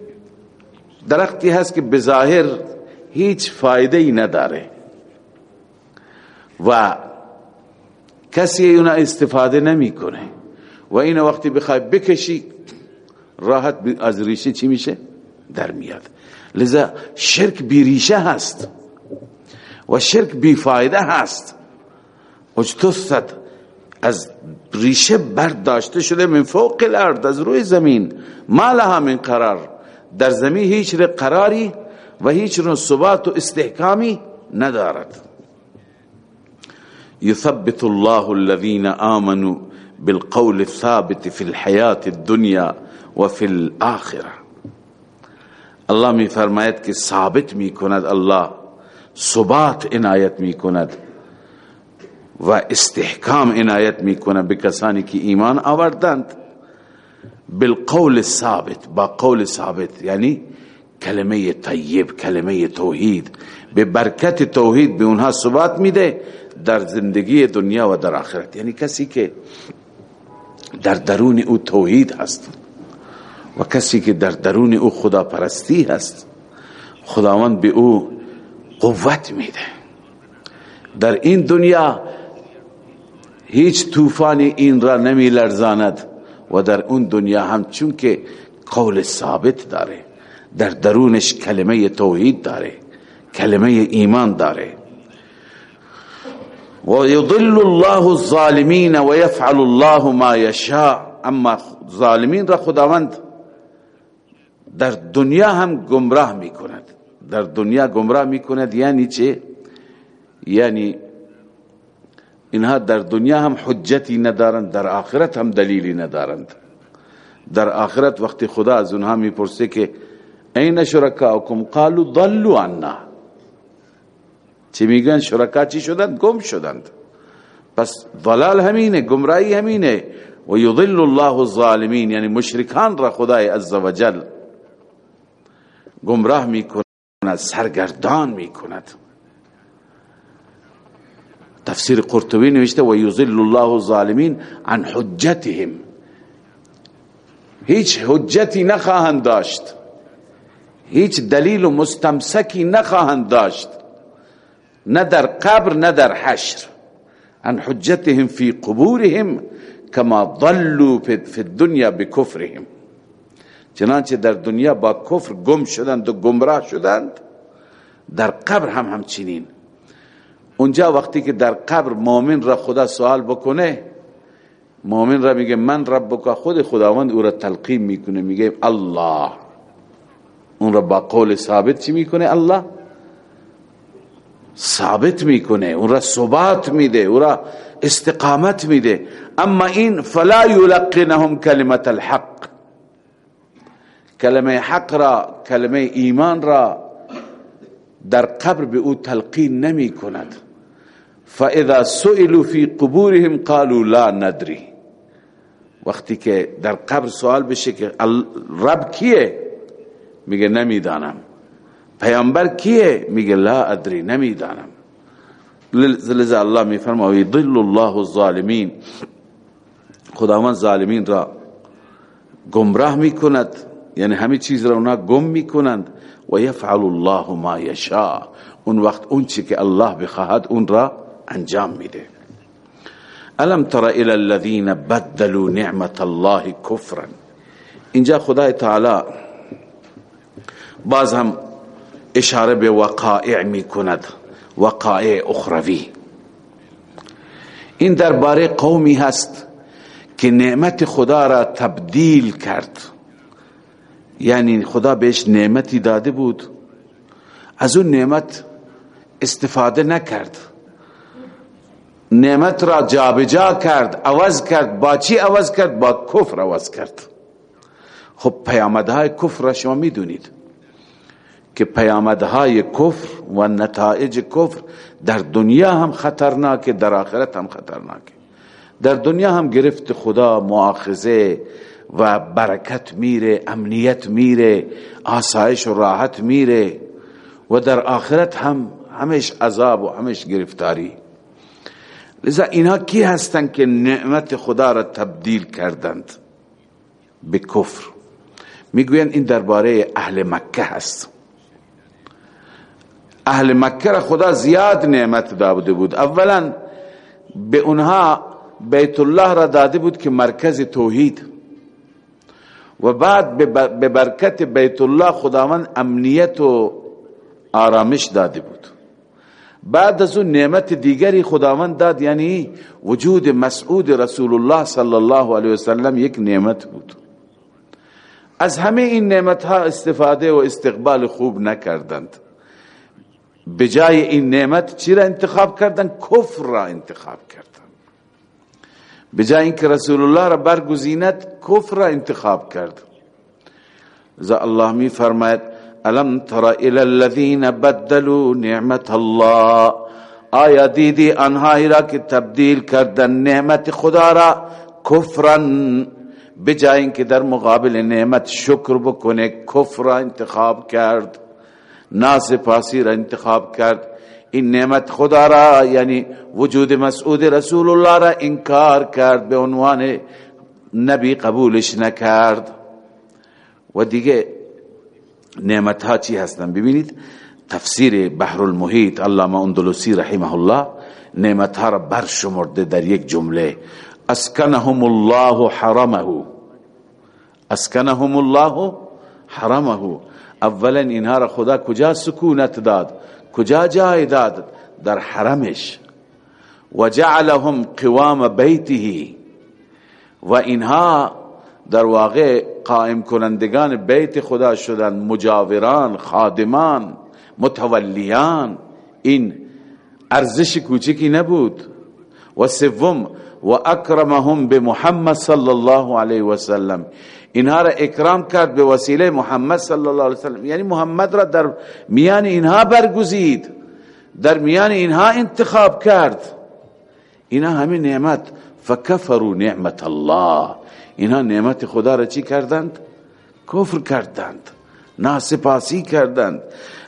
درختی هست که بظاهر هیچ فایده ای نداره. و کسی اینا استفاده نمی‌کنه. و این وقتی بخوای بکشی راحت از ریشه چی میشه؟ در میاد. لذا شرک بی ریشه هست. و شرک بی فایده هست. اجتثت از ریشه برداشته شده من فوق الارض از روی زمین. ما لها من قرار. در زمین هیچ قراری و هیچ نوع ثبات و استحکامی ندارد. يثبت الله الذين آمنوا بالقول الثابت في الحياة الدنيا وفي الآخرة الله می فرماید که ثابت می کند الله ثبات عنایت می کند و استحکام عنایت می کند به کسانی که ایمان آوردند. بالقول ثابت با قول ثابت یعنی کلمه طیب کلمه توحید. به برکت توحید به اونها ثبات میده در زندگی دنیا و در آخرت. یعنی کسی که در درون او توحید هست و کسی که در درون او خدا پرستی هست خداوند به او قوت میده. در این دنیا هیچ طوفانی این را نمی لرزاند و در اون دنیا هم چون که قول ثابت داره در درونش کلمه توحید داره کلمه ایمان داره. و یضل الله الظالمین و یفعل الله ما یشاء. اما ظالمین را خداوند در دنیا هم گمراه می کند در دنیا گمراه می کند یعنی چه؟ یعنی اینها در دنیا هم حجتی ندارند در آخرت هم دلیلی ندارند. در آخرت وقتی خدا از اونها می‌پرسه که این شرکاؤکم قالوا ضلوا عنا. چی میگن؟ شرکا چی شدند؟ گم شدند. پس ضلال همینه گمراهی همینه. و یضل الله الظالمین. یعنی مشرکان را خدای عزوجل گمراه می‌کند سرگردان می‌کند. تفسیر قرطبی نوشته و یضل الله الظالمین عن حجتهم. هیچ حجتی نخواهند داشت. هیچ دلیل و مستمسکی نخواهند داشت. نه در قبر نه در حشر. عن حجتهم فی قبورهم کما ضلوا فی الدنیا بکفرهم. چنانچه در دنیا با کفر گم شدند و گمراه شدند در قبر هم همچنین. اونجا وقتی که در قبر مؤمن را خدا سوال بکنه مؤمن را میگه من ربک خود خداوند او را تلقیم می‌کنه میگه الله. اون را با قول ثابت چی می‌کنه الله؟ ثابت می‌کنه اون را ثبات میده اون را استقامت میده. اما این فلا یلقنهم کلمت الحق. کلمه حق را کلمه ایمان را در قبر به او تلقین نمی کند فاذا سئلوا في قبورهم قالوا لا ندري. وقتی که در قبر سوال بشه که رب کیه؟ میگه نمی‌دانم. پیامبر کیه؟ میگه لا ادری نمی‌دانم. لذا الله میفرما یضل الله الظالمین. خداوند ظالمین را گمراه می‌کند. یعنی همه چیز را اونا گم می‌کنند. و یفعل الله ما یشاء اون وقت اون چی که الله بخواهد اون را انجام میده. الم تر الى الذين بدلوا نعمت الله كفرا اینجا خدای تعالی باز هم اشاره به وقائع می کند وقائع اخروی. این درباره قومی هست که نعمت خدا را تبدیل کرد. یعنی خدا بهش نعمتی داده بود. از اون نعمت استفاده نکرد. نعمت را جابجا کرد عوض کرد. با چی عوض کرد؟ با کفر عوض کرد. خب پیامدهای کفر را شما می‌دونید که پیامدهای کفر و نتایج کفر در دنیا هم خطرناکه در آخرت هم خطرناکه. در دنیا هم گرفت خدا معاخذه و برکت میره امنیت میره آسایش و راحت میره و در آخرت هم همش عذاب و همش گرفتاری لذا اینها کی هستند که نعمت خدا را تبدیل کردند؟ به کفر. می‌گویند این درباره اهل مکه هست. اهل مکه را خدا زیاد نعمت داده بود. اولا به اونها بیت الله را داده بود که مرکز توحید. و بعد به برکت بیت الله خداوند امنیت و آرامش داده بود. بعد از اون نعمت دیگری خداوند داد یعنی وجود مسعود رسول الله صلی الله علیه وسلم یک نعمت بود. از همه این نعمت ها استفاده و استقبال خوب نکردند. به جای این نعمت چی را انتخاب کردند؟ کفر را انتخاب کردند. به جای اینکه رسول الله را برگزیند کفر را انتخاب کرد. ذا الله می فرماید ألم تر إلى الذين بدلوا نعمت الله؟ آیا دیدی آنهایی را که تبدیل کردن نعمت خدا را کفرا بجای اینکه در مقابل نعمت شکر بکنه کفر را انتخاب کرد ناسپاسی را انتخاب کرد این نعمت خدا را یعنی وجود مسعود رسول الله را انکار کرد به عنوان نبی قبولش نکرد. و دیگه نعمت ها چی هستن؟ ببینید تفسیر بحر المحیط علامه اندلسی رحمه الله نعمت ها را برشمرده در یک جمله. اسکنهم الله حرمه. اسکنهم الله حرمه. اولا اینها را خدا کجا سکونت داد؟ کجا جای داد؟ در حرمش. و جعلهم قوام بیته. و اینها در واقع قائم کنندگان بیت خدا شدن مجاوران خادمان متولیان. این ارزش کوچکی نبود. و سوم و اکرمهم به محمد صلی الله علیه و سلم. اینها را اکرام کرد به وسیله محمد صلی الله علیه و سلم. یعنی محمد را در میان اینها برگزید. در میان اینها انتخاب کرد. اینها همین نعمت. فکفروا نعمت الله. اینها نعمت خدا را چی کردند؟ کفر کردند ناسپاسی کردند.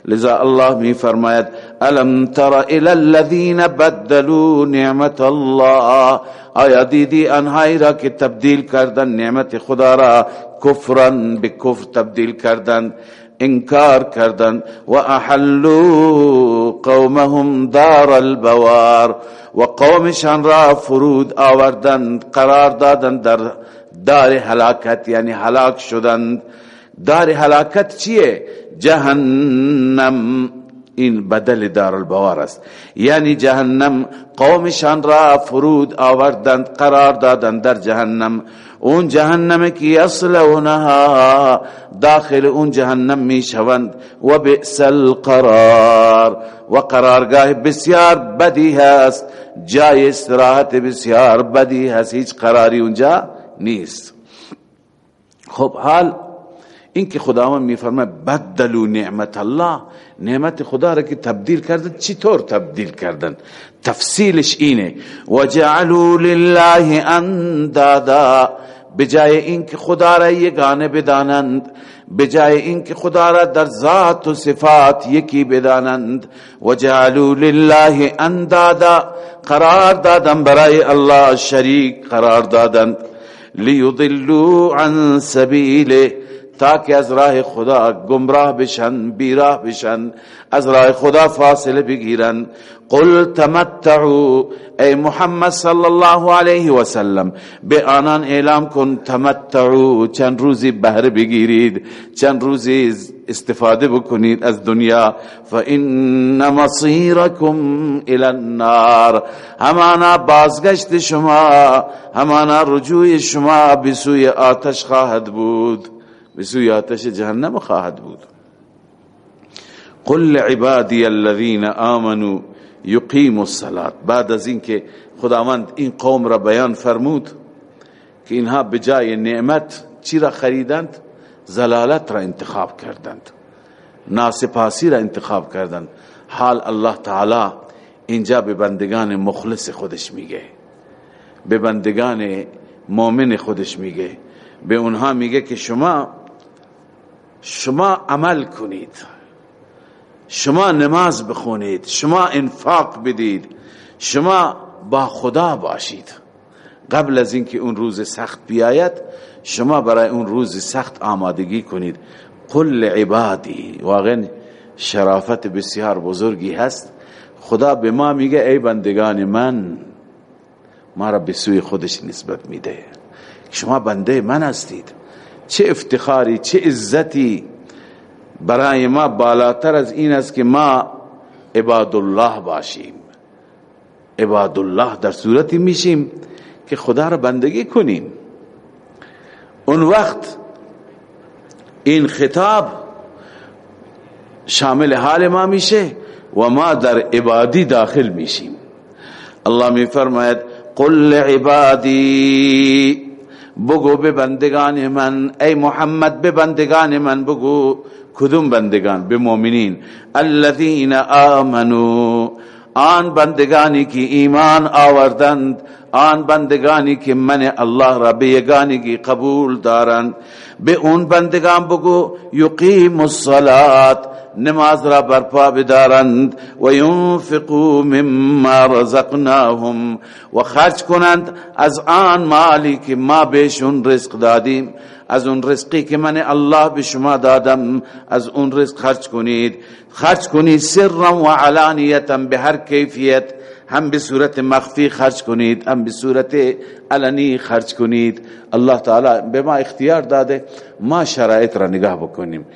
لذا الله می فرماید الم تر الى الذين بدلوا نعمت الله؟ آیا دیدی انهایی را که تبدیل کردن نعمت خدا را کفرا به کفر تبدیل کردن انکار کردن؟ و احلوا قومهم دار البوار. و قومشان را فرود آوردن قرار دادن در دار هلاکت یعنی هلاک شدند دار هلاکت چیه؟ جهنم این بدل دار البوار است. یعنی جهنم قومشان را فرود آوردند قرار دادند در جهنم اون جهنم که یصلونها داخل اون جهنم می شوند. و بئس القرار. و قرارگاه بسیار بدی هست جای استراحت بسیار بدی هست هیچ قراری اونجا نیست. خب حال این که خداوند میفرمه بدلو نعمت الله نعمت خدا را که تبدیل کردن چطور تبدیل کردن؟ تفصیلش اینه. و لله اندادا بجای اینکه خدا را یگانه بدانند بجای اینکه خدا را در ذات و صفات یکی بدانند. و لله اندادا قرار دادن برای الله شریک قرار دادند لیضلوا عن سبیله تاکه از راه خدا گمراه بشن بیراه بشن از راه خدا فاصله بگیرن. قل تمتعو ای محمد صلی الله علیه و سلم به آنان اعلام کن تمتعو چند روزی بهره بگیرید چند روزی استفاده بکنید از دنیا. فان مصیرکم الى النار همانا بازگشت شما همانا رجوع شما به سوی آتش خواهد بود. به سوی آتش جهنم خواهد بود. قل لعبادی الذين آمنوا یقیم الصلات بعد از اینکه خداوند این قوم را بیان فرمود که اینها به جای نعمت چی را خریدند؟ زلالت را انتخاب کردند. ناسپاسی را انتخاب کردند. حال الله تعالی اینجا به بندگان مخلص خودش میگه. به بندگان مؤمن خودش میگه. به اونها میگه که شما شما عمل کنید. شما نماز بخونید. شما انفاق بدید. شما با خدا باشید. قبل از اینکه اون روز سخت بیاید شما برای اون روز سخت آمادگی کنید. قل عبادی واقعا شرافت بسیار بزرگی هست. خدا به ما میگه ای بندگان من ما را به سوی خودش نسبت میده. شما بنده من هستید. چه افتخاری چه عزتی برای ما بالاتر از این است که ما عباد الله باشیم. عباد الله در صورتی میشیم که خدا را بندگی کنیم. اون وقت این خطاب شامل حال ما میشه و ما در عبادی داخل میشیم. الله می فرماید قل عبادی بگو به بندگان من. ای محمد به بندگان من بگو. کدوم بندگان؟ به مؤمنین الذين آمنوا. آن بندگانی که ایمان آوردند آن بندگانی که من الله را به یگانگی قبول دارند. به اون بندگان بگو یقیم الصلات نماز را برپا بدارند. و ینفقوا مما رزقناهم. و خرج کنند از آن مالی که ما بهشون رزق دادیم. از اون رزقی که من الله به شما دادم از اون رزق خرج کنید. خرج کنید سرا و علانیتا به هر کیفیت. هم به صورت مخفی خرج کنید هم به صورت علنی خرج کنید. الله تعالی به ما اختیار داده ما شرایط را نگاه بکنیم.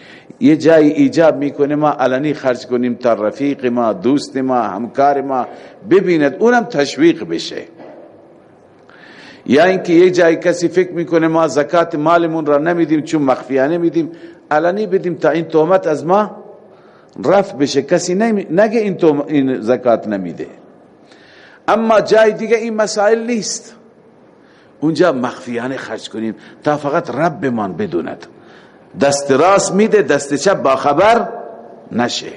یه جای ایجاب می‌کنه ما علنی خرج کنیم تا رفیق ما دوست ما همکار ما ببیند اونم تشویق بشه. یا اینکه یه جای کسی فکر می‌کنه ما زکات مالمون را نمیدیم چون مخفیانه میدیم علنی بدیم تا این تهمت از ما رفع بشه. کسی نگه این, این زکات نمیده. اما جای دیگه این مسائل نیست. اونجا مخفیانه خرج کنیم تا فقط ربمان بدوند. دست راست میده دست چپ با خبر نشه.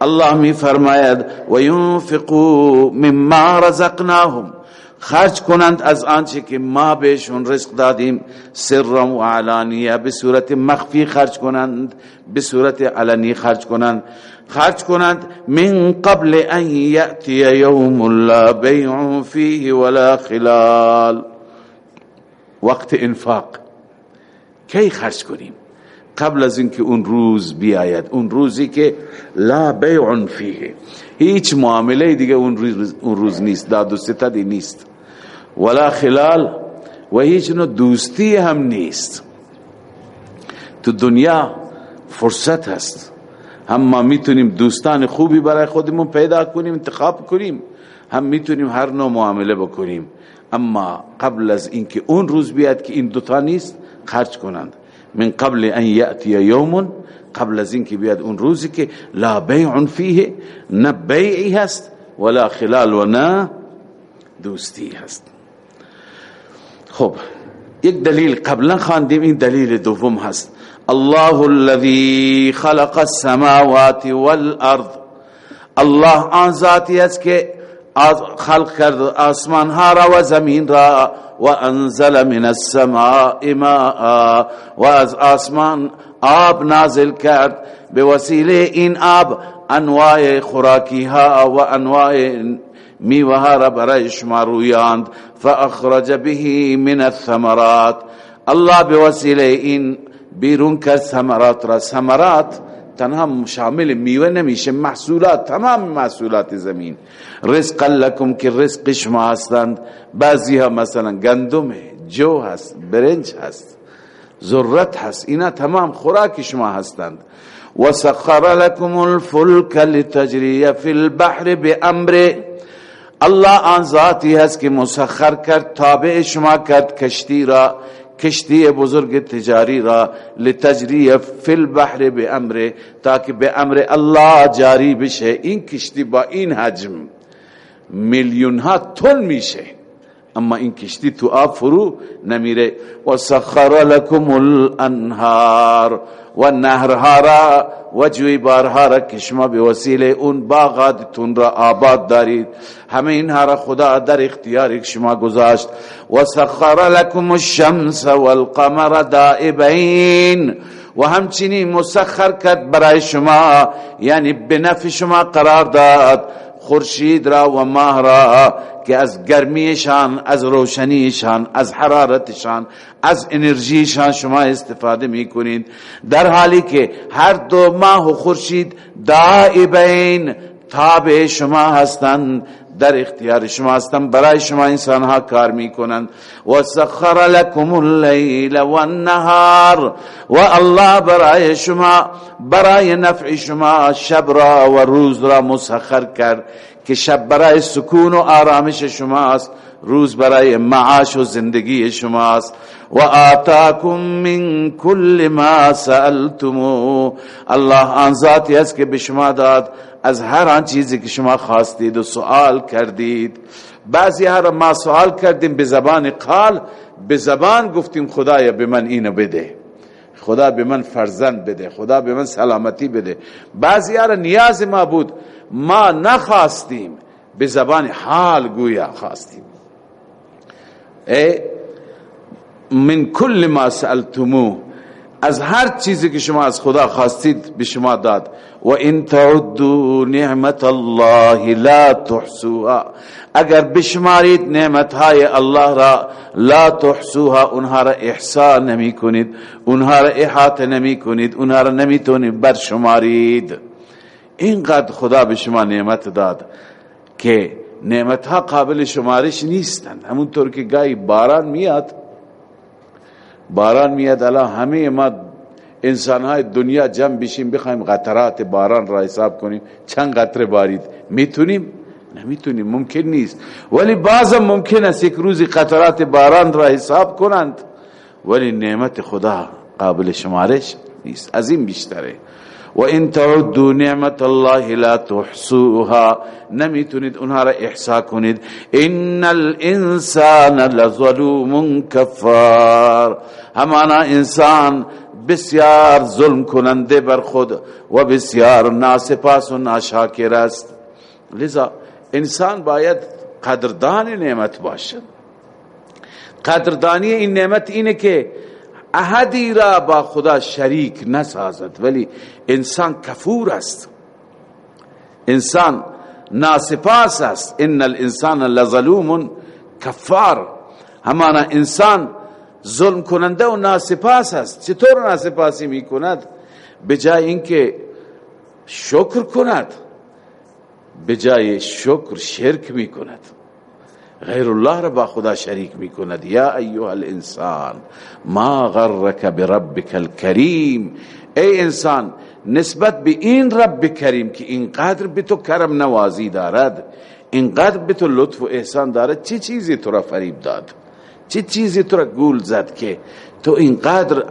الله می فرماید و ينفقوا مما رزقناهم خرج کنند از آنچه که ما بهشون رزق دادیم. سرا و علانیه به صورت مخفی خرج کنند به صورت علنی خرج کنند. خرج کنند من قبل ان یأتی یوم لا بیع فیه ولا خلال. وقت انفاق. کی خرج کنیم؟ قبل از اینکه اون روز بیاید. اون روزی که لا بیع فیه. هیچ معامله دیگه اون روز, اون روز نیست. داد و ستدی نیست. ولا خلال و هیچ نوع دوستی هم نیست. تو دنیا فرصت هست. هم ما می‌تونیم دوستان خوبی برای خودمون پیدا کنیم انتخاب کنیم. هم می‌تونیم هر نوع معامله بکنیم. اما قبل از اینکه اون روز بیاد که این دوتا نیست خرج کنند. من قبل ان یأتی یوم قبل از اینکه بیاد اون روزی که لا بیع فیه نه بیعی هست ولا خلال و نه دوستی هست. خب یک دلیل قبلا خواندیم این دلیل دوم هست. الله الذي خلق السماوات والارض. الله آن ذاتی است که خلق کرد آسمان ها را و زمین را و انزل من السماء ماء. و از آسمان آب نازل کرد. به وسیله این آب انواع خوراکی ها و انواع میوه را برای شما رویاند فاخرج به من الثمرات. الله به وسیله این بیرون کرد ثمرات را ثمرات تنها شامل میوه نمیشه محصولات تمام محصولات زمین. رزق لکم که رزق شما هستند. بعضی ها مثلا گندم جو هست برنج هست ذرت هست اینا تمام خوراک شما هستند. و سخر لکم الفلک لتجری فی البحر بامر. الله آن ذاتی هست که مسخر کرد تابع شما کرد کشتی را کشتی بزرگ تجاری را لتجری فی البحر به امر تاکه به امر الله جاری بشه. این کشتی با این حجم میلیون ها تن میشه. اما این کشتی تو آب فرو نمیره. و سخر لکم الانهار و نهرها را و جویبارها را که شما به وسیله اون باغاتتون را آباد دارید. همه اینها را خدا در اختیار شما گذاشت. و سخر لکم الشمس والقمر دائبین. و همچنین مسخر کرد برای شما. یعنی به نفع شما قرار داد. خورشید را و ماه را که از گرمیشان از روشنیشان از حرارتشان از انرژیشان شما استفاده می کنید در حالی که هر دو ماه و خورشید دائبین تابع شما هستند. در اختیار شما هستند برای شما انسان ها کار می‌کنند. و سخر لكم اللیل و النهار و الله برای شما برای نفع شما شب را و روز را مسخر کرد که شب برای سکون و آرامش شماست روز برای معاش و زندگی شماست و آتاکم من کل ما سألتمو الله آن ذاتی است که به شما داد. از هر آن چیزی که شما خواستید و سوال کردید. بعضی ها ما سوال کردیم به زبان قال به زبان گفتیم خدایا به من اینو بده. خدا به من فرزند بده خدا به من سلامتی بده. بعضی ها نیاز ما بود. ما نخواستیم به زبان حال گویا خواستیم. ای من کل ما سألتمو از هر چیزی که شما از خدا خواستید به شما داد. و ان تعدوا نعمت الله لا تحصوها. اگر بشمارید نعمت های الله را لا تحصوها اونها را احسان نمی کنید اونها را احاطه نمی کنید اونها را نمی‌تونید برشمارید. اینقدر خدا به شما نعمت داد که نعمت ها قابل شمارش نیستند. همونطور که گاهی باران میاد باران میاد الان همه ما انسان های دنیا جمع بشیم بخوایم قطرات باران را حساب کنیم. چند قطره بارید؟ می‌تونیم؟ نمی‌تونیم ممکن نیست. ولی بعضا ممکن است یک روزی قطرات باران را حساب کنند. ولی نعمت خدا قابل شمارش نیست از این بیشتره. و ان تعدوا نعمت الله لا تحصوها نمی‌تونید اونها را احصا کنید ان الانسان لظلوم کفار همانا انسان بسیار ظلم کننده بر خود و بسیار ناسپاس و ناشاکر است۔ لذا انسان باید قدردان نعمت باشد۔ قدردانی این نعمت اینه که احدی را با خدا شریک نسازد ولی انسان کفور است. انسان ناسپاس است. ان الانسان لظلوم کفار. همانا انسان ظلم کننده و ناسپاس است. چطور ناسپاسی می کند به جای اینکه شکر کند به جای شکر شرک می کند غیر الله را با خدا شریک می کند یا ایها الانسان ما غرک بربک الكریم ای انسان نسبت به این رب کریم که اینقدر به تو کرم نوازی دارد اینقدر به تو لطف و احسان دارد چه چیزی تو را فریب داد؟ چه چیزی تو را گول زد که تو اینقدر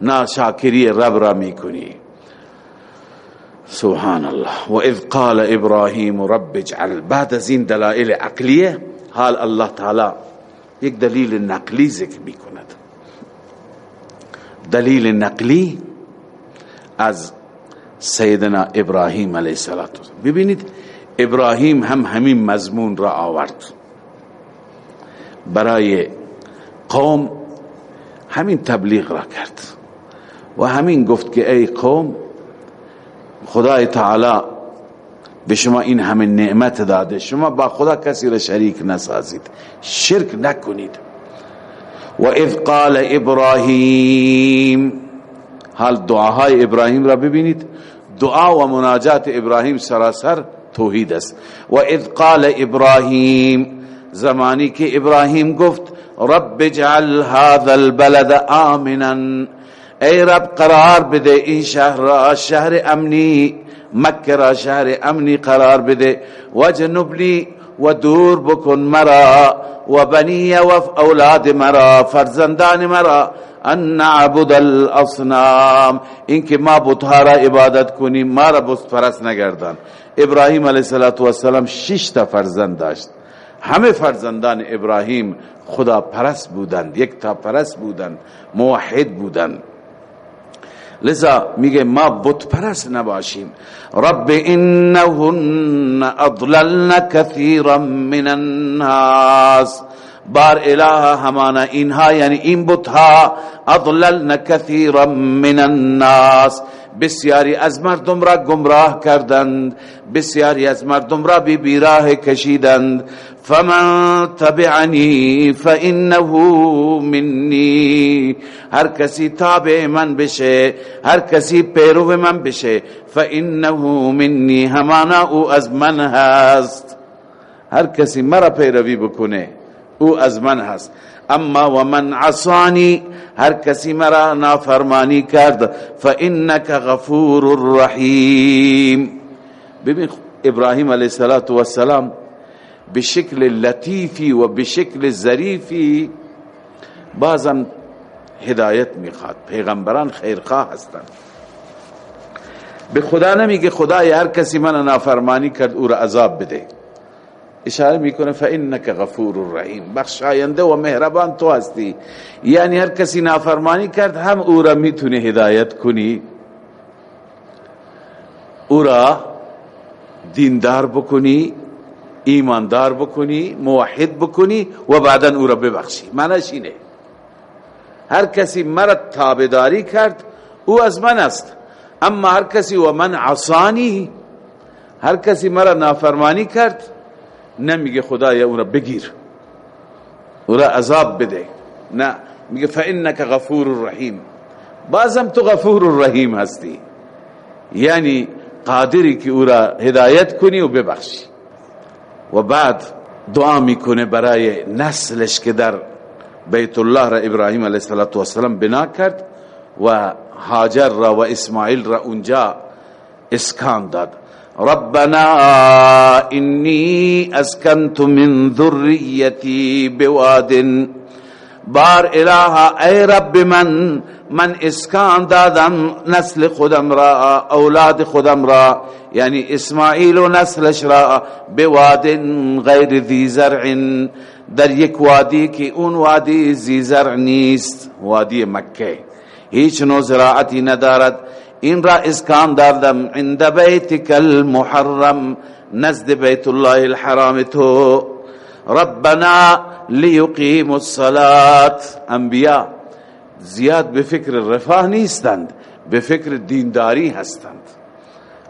ناشاکری رب را می‌کنی؟ سبحان الله. و اذ قال ابراهیم رب اجعل بعد از این دلائل عقلیه حال الله تعالی یک دلیل نقلی ذکر می کند دلیل نقلی از سیدنا ابراهیم علیه السلام. ببینید ابراهیم هم همین مضمون را آورد. برای قوم همین تبلیغ را کرد و همین گفت که ای قوم خدای تعالی به شما این همه نعمت داده. شما با خدا کسی را شریک نسازید. شرک نکنید. و اذ قال ابراهیم حال دعاهای ابراهیم را ببینید. دعا و مناجات ابراهیم سراسر توحید است. و اذ قال ابراهیم زمانی که ابراهیم گفت رب اجعل هذا البلد آمنا. ای رب قرار بده این شهر را شهر امنی. مکه را شهر امنی قرار بده. جنبلی و دور بکن مرا و بنی و اولاد مرا فرزندان مرا ان نعبد الاصنام. اینکه ما بتها را عبادت کنیم ما را بت پرست نگردان. ابراهیم علیه السلام شش تا فرزند داشت. همه فرزندان ابراهیم خدا پرست بودند یک تا پرست بودند موحد بودند. لذا میگه ما بت پرست نباشیم. رب انهن اضللن كثيرا من الناس. بار اله همانا اینها یعنی این بتها اضللن كثيرا من الناس. بسیاری از مردم را گمراه کردند بسیاری از مردم را بی بیراه کشیدند. فمن تبعنی فانه منی. هر کسی تابع من بشه هر کسی پیرو من بشه فانه منی. همانا او از من هست. هر کسی مرا پیروی بکنه او از من هست. اما و من عصانی هر کسی مرا نافرمانی کرد فانك غفور رحیم ببین ابراهیم علیه السلام به شکل لطیفی و به شکل ظریفی بازم هدایت می‌خواد. پیغمبران خیرخواه هستند به خدا نمیگه خدای هر کسی من نافرمانی کرد او را عذاب بده. اشاره می‌کنه فانک غفور الرحیم بخشاینده و مهربان تو هستی. یعنی هر کسی نافرمانی کرد هم او را می‌تونه هدایت کنی. او را دیندار بکنی ایماندار بکنی موحد بکنی و بعدا او را ببخشی. معنیش اینه. هر کسی مرا تابداری کرد او از من است. اما هر کسی و من عصانی هر کسی مرا نافرمانی کرد نمیگه خدایا او را بگیر. او را عذاب بده. نه میگه فانک غفور الرحیم بازم تو غفور الرحیم هستی. یعنی قادری که او را هدایت کنی و ببخشی. و بعد دعا می‌کنه برای نسلش که در بیت الله را ابراهیم علیه السلام بنا کرد و هاجر را و اسماعیل را اونجا اسکان داد. ربنا انی اسکنت من ذریتی بواد. بار اله ای رب من من اسکان دادم نسل خودم را اولاد خودم را یعنی اسماعیل و نسلش را بواد غیر ذی زرع. در یک وادی که اون وادی ذی زرع نیست وادی مکه. هیچ نوع زراعتی ندارد. این را اسکان دادم عند بیتک المحرم نزد بیت الله الحرام تو. ربنا لیقیم الصلاة. انبیاء زیاد به فکر رفاه نیستند به فکر دینداری هستند.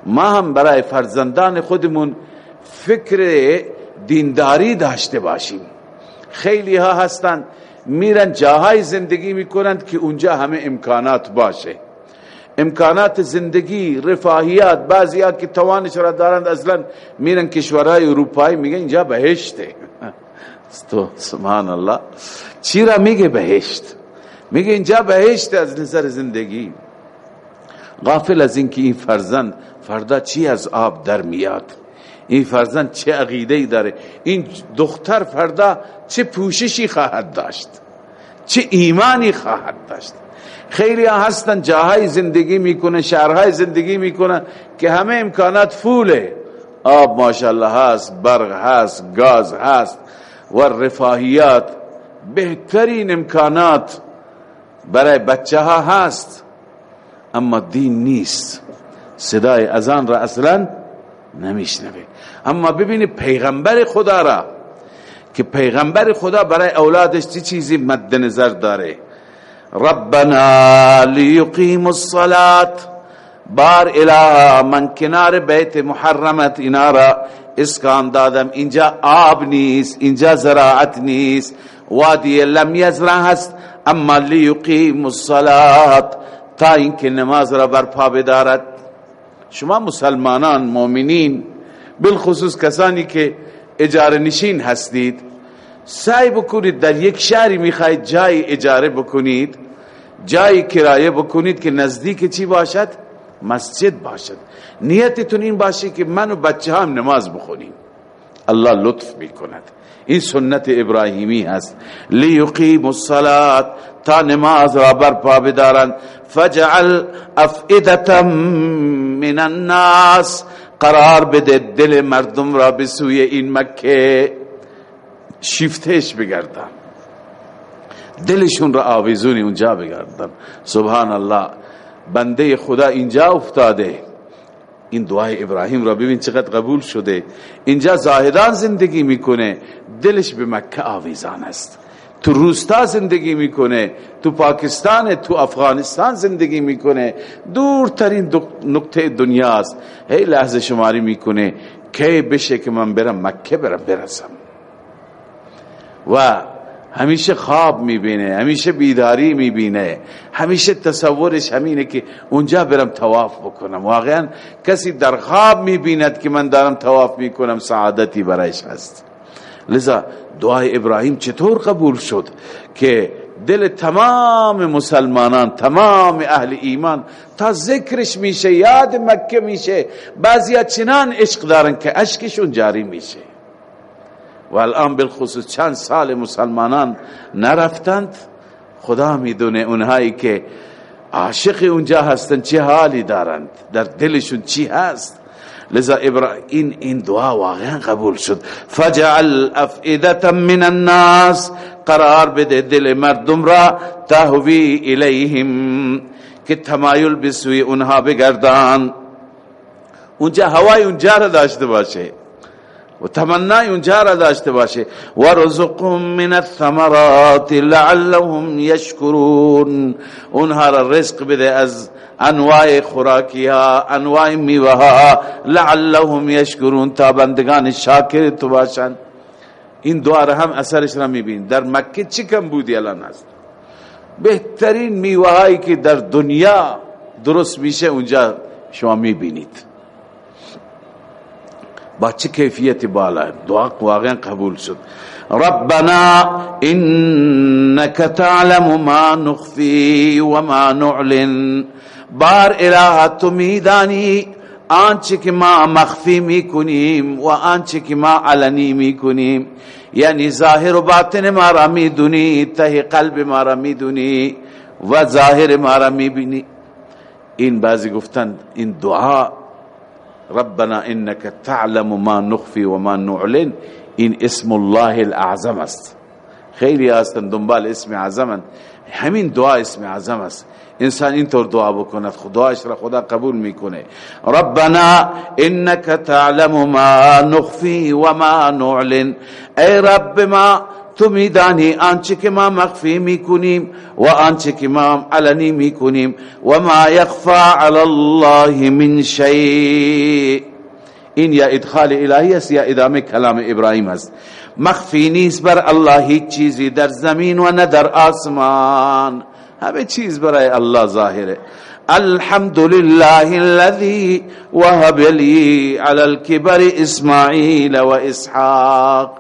ما هم برای فرزندان خودمون فکر دینداری داشته باشیم. خیلی ها هستند میرن جاهای زندگی می‌کنند که اونجا همه امکانات باشه. امکانات زندگی رفاهیات بعضی ها که توانش را دارند اصلا میرن کشورهای اروپایی میگن اینجا بهشته. تو سبحان الله چی را میگه بهشت؟ میگه اینجا بهشت از نظر زندگی. غافل از اینکه این فرزند فردا چی از آب در میاد؟ این فرزند چه عقیده داره؟ این دختر فردا چه پوششی خواهد داشت؟ چه ایمانی خواهد داشت؟ خیلی ها هستن جاهای زندگی می‌کنن شهرهای زندگی می‌کنن که همه امکانات فوله. آب ماشاءالله هست برق هست گاز هست و رفاهیات بهترین امکانات برای بچه ها هست. اما دین نیست. صدای ازان را اصلا نمیشنوه. اما ببینی پیغمبر خدا را که پیغمبر خدا برای اولادش چی چیزی مد نظر داره. ربنا لیقیم الصلاة. بار اله من کنار بیت محرمت اینا را اسکان دادم. اینجا آب نیست اینجا زراعت نیست. وادی لم یزرع هست اما لیقیم الصلاة. تا اینکه نماز را برپا بدارد. شما مسلمانان مؤمنین بالخصوص کسانی که اجاره نشین هستید سعی بکنید در یک شهری می‌خواید جای اجاره بکنید جای کرایه بکنید که نزدیک چی باشد؟ مسجد باشد. نیتتون این باشه که من و بچه هم نماز بخونیم. الله لطف می‌کند. این سنت ابراهیمی هست. لیقیم الصلاة تا نماز را برپا بدارند. فجعل افئدتا من الناس قرار بده دل مردم را به این مکه. شیفتش بگردن. دلشون را آویزونی اونجا بگردن. سبحان الله بنده خدا اینجا افتاده. این دعای ابراهیم را ببین چقدر قبول شده. اینجا زاهدان زندگی می‌کنه. دلش به مکه آویزان است. تو روستا زندگی می‌کنه. تو پاکستان تو افغانستان زندگی می‌کنه. دورترین نقطه دنیاست. هی لحظه شماری می‌کنه. کی بشه که من برم مکه برم برسم؟ و همیشه خواب می‌بینه همیشه بیداری می‌بینه همیشه تصورش همینه که اونجا برم تواف بکنم. واقعا کسی در خواب می‌بیند که من دارم تواف می‌کنم سعادتی برایش هست. لذا دعای ابراهیم چطور قبول شد که دل تمام مسلمانان تمام اهل ایمان تا ذکرش میشه یاد مکه میشه بعضی چنان عشق دارن که اشکشون جاری میشه. و الان بالخصوص چند سال مسلمانان نرفتند خدا می‌دونه اونهایی که عاشق اونجا هستند چه حالی دارند در دلشون چی هست. لذا این این دعا واقعا قبول شد. فجعل افئدة من الناس قرار بده دل مردم را تهوی الیهم که تمایل بسوی اونها بگردان. اونجا هوای اونجا را داشته باشه. و تمنای اونجا را داشته باشه و رزقهم من الثمرات لعلهم یشکرون اونها را رزق بده از انواع خوراکی ها انواع میوه ها لعلهم یشکرون تا بندگان شاکر تو باشند این دعا را هم اثرش را میبین. در مکه چی کم بودی الان هست بهترین میوه هایی که در دنیا درست میشه اونجا شما می‌بینید. با چه کیفیت بالا؟ دعا واقعا قبول شد. ربنا انك تعلم ما نخفي وما نعلن. بار اله تو میدانی آنچه که ما مخفی می‌کنیم و آنچه که ما علنی می‌کنیم. یعنی ظاهر و باطن ما را می‌دونی ته قلب ما را می‌دونی و ظاهر ما را می‌بینی. این بعضی گفتند این دعا ربنا إنك تعلم ما نخفي وما نعلن این اسم الله الأعظم است. خیلی هستن دنبال اسم اعظم همین دعا اسم اعظم است. انسان اینطور دعا بکند خداش را خدا قبول میکنه. ربنا إنك تعلم ما نخفي وما نعلن. ای رب ما تو میدانی آنچه که ما مخفی می‌کنیم و آنچه که ما علنی می‌کنیم. و ما یخفا علی الله من شیء. این یا ادخال الهی است یا ادامه کلام ابراهیم است. مخفی نیست بر الله هیچ چیزی در زمین و نه در آسمان. همه چیز برای الله ظاهره. الحمد لله الذي وهب لي على الكبر اسماعيل و اسحاق.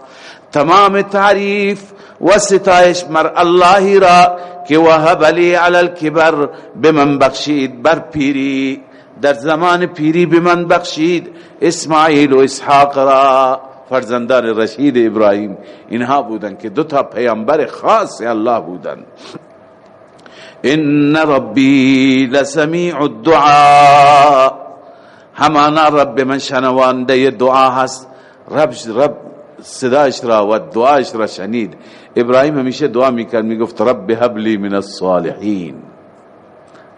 تمام تعریف و ستایش مر الله را که وهب لی علی الكبر بمن بخشید بر پیری در زمان پیری بمن بخشید اسماعیل و اسحاق را. فرزندان رشید ابراهیم اینها بودن که دو تا پیامبر خاص الله بودن. ان ربی لسمیع الدعاء. همانا رب من شنوانده دعا هست. رب رب صداش را و دعاش را شنید. ابراهیم همیشه دعا می‌کرد می‌گفت رب هبلی من الصالحین.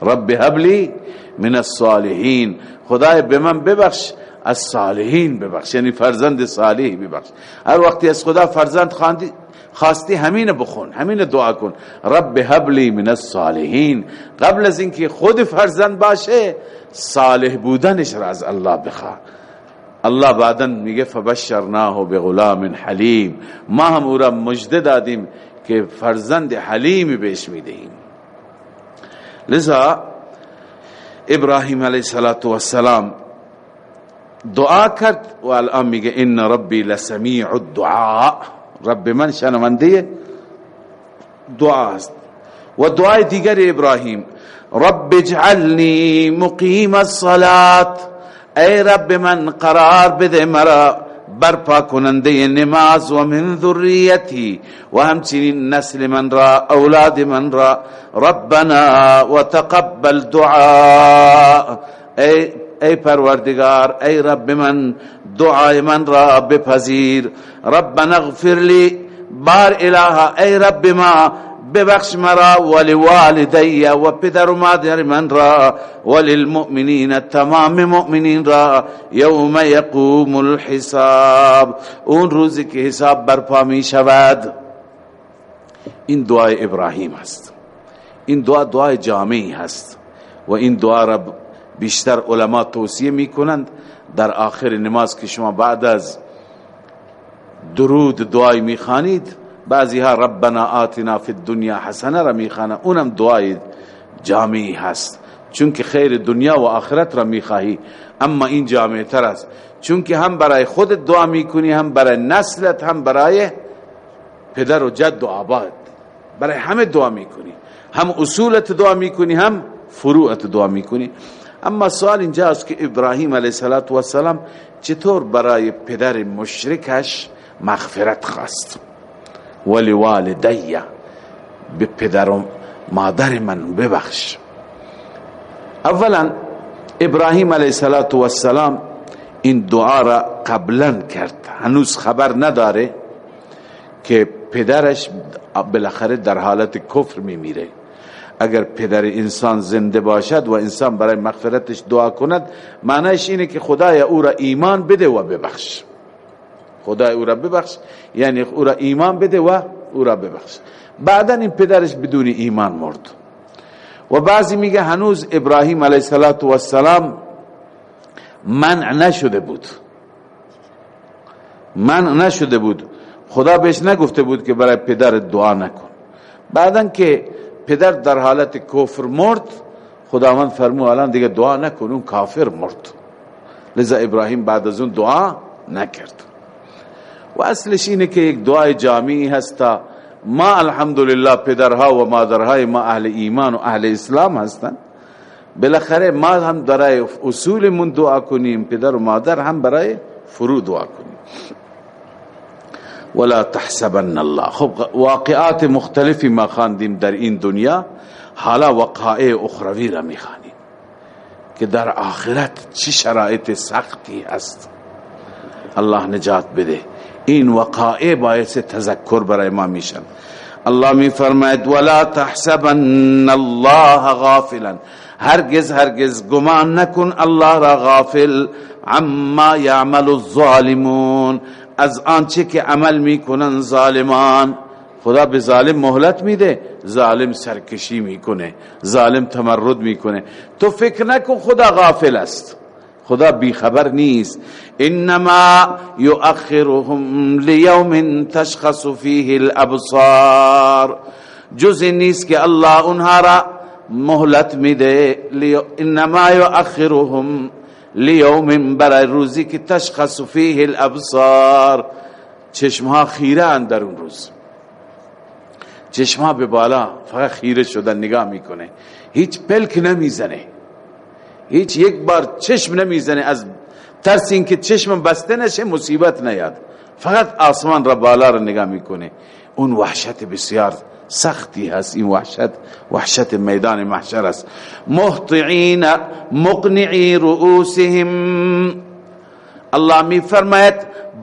رب هبلی من الصالحین. خدای به من ببخش از صالحین ببخش. یعنی فرزند صالحی ببخش. هر وقتی از خدا فرزند خواندی خواستی همین بخون همین دعا کن. رب هبلی من الصالحین. قبل از اینکه خود فرزند باشه صالح بودنش را از الله بخواه. الله بعدا میگه فبشرناه بغلام حلیم. ما هم او را مجده دادیم که فرزند حلیمی بهش می‌دهیم. لذا ابراهیم علیه السلام دعا کرد و الان میگه ان ربی لسمیع الدعاء. رب من شنونده دعا است. و دعای دیگر ابراهیم رب اجعلنی مقیم الصلاه ای رب من قرار بده مرا برپا کننده نماز و من ذریتی و همچنین نسل من را أولاد من را. ربنا و تقبل دعا ای, ای پروردگار ای رب من دعای من را بپذیر ربنا اغفر لی بار إله ای رب ما ببخش مرا ولوالدی و پدر و مادر من را وللمؤمنین تمام مؤمنین را یوم یقوم الحساب. اون روزی که حساب برپا می شود این دعای ابراهیم است. این دعا دعای جامعی هست و این دعا را بیشتر علما توصیه می کنند. در آخر نماز که شما بعد از درود دعای می خانید بعضی ها ربنا آتنا فی الدنیا حسنه را می‌خوانه. اونم دعای جامعی هست. چون که خیر دنیا و آخرت را می‌خواهی. اما این جامع تر است. چون که هم برای خود دعا می‌کنی هم برای نسلت هم برای پدر و جد و آباد. برای همه دعا می‌کنی. هم اصولت دعا می‌کنی هم فروعت دعا می‌کنی. اما سوال اینجا است که ابراهیم علیه السلام چطور برای پدر مشرکش مغفرت خواست؟ ولی والدی به پدر و مادر من ببخش. اولا ابراهیم علیه السلام این دعا را قبلا کرد. هنوز خبر نداره که پدرش بالاخره در حالت کفر میمیره. اگر پدر انسان زنده باشد و انسان برای مغفرتش دعا کند معنیش اینه که خدای او را ایمان بده و ببخش. خدای او را ببخش. یعنی او را ایمان بده و او را ببخش. بعدا این پدرش بدون ایمان مرد. و بعضی میگه هنوز ابراهیم علیه السلام منع نشده بود. منع نشده بود. خدا بهش نگفته بود که برای پدر دعا نکن. بعدا که پدر در حالت کفر مرد خداوند فرمو الان دیگه دعا نکن اون کافر مرد. لذا ابراهیم بعد از اون دعا نکرد. و اصلش اینه که یک دعای جامعی هستا. ما الحمدلله پدرها و مادرهای ما اهل ایمان و اهل اسلام هستن. بالاخره ما هم برای اصول من دعا کنیم پدر و مادر هم برای فرو دعا کنیم. ولا تحسبن الله. خب واقعات مختلفی ما خواندیم در این دنیا حالا وقائع اخروی را می‌خوانیم که در آخرت چه شرایط سختی هست. الله نجات بده. این وقائع باعث تذکر برای ما میشن. الله می فرماید ولا تحسبن الله غافلا. هرگز هرگز گمان نکن الله را غافل. عما يعمل الظالمون. از آنچه که عمل می‌کنن ظالمان. خدا به ظالم مهلت میده ظالم سرکشی می‌کنه ظالم تمرد می‌کنه. تو فکر نکن خدا غافل است. خدا بی خبر نیست. انما یؤخرهم لیوم تشخص فیه الابصار. جز نیست که الله اونها را مهلت میده. انما یؤخرهم لیوم برای روزی که تشخص فیه الابصار. چشمها خیره در اون روز. چشمها به بالا فقط خیره شدن نگاه می‌کنه. هیچ پلک نمی‌زنه. هیچ یک بار چشم نمی‌زنه. از ترس اینکه چشم بسته نشه مصیبت نیاد. فقط آسمان را بالا را نگاه می‌کنه. اون وحشت بسیار سختی هست. این وحشت وحشت میدان محشر است. محطعین مقنعی رؤوسهم. الله می فرماید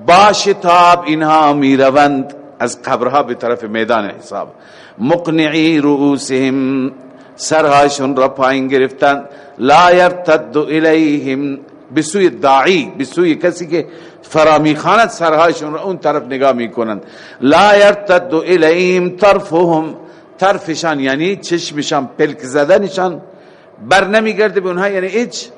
با شتاب اینها می روند از قبرها به طرف میدان حساب. مقنعی رؤوسهم. سرهاشون را پایین گرفتن لا يرتد الیهم بسوی داعی بسوی کسی که فرامی خاند سرهایشون را اون طرف نگاه می‌کنند لا يرتد الیهم طرفهم طرفشان یعنی چشمشان پلک زدنشان بر نمیگرده به اونها یعنی هیچ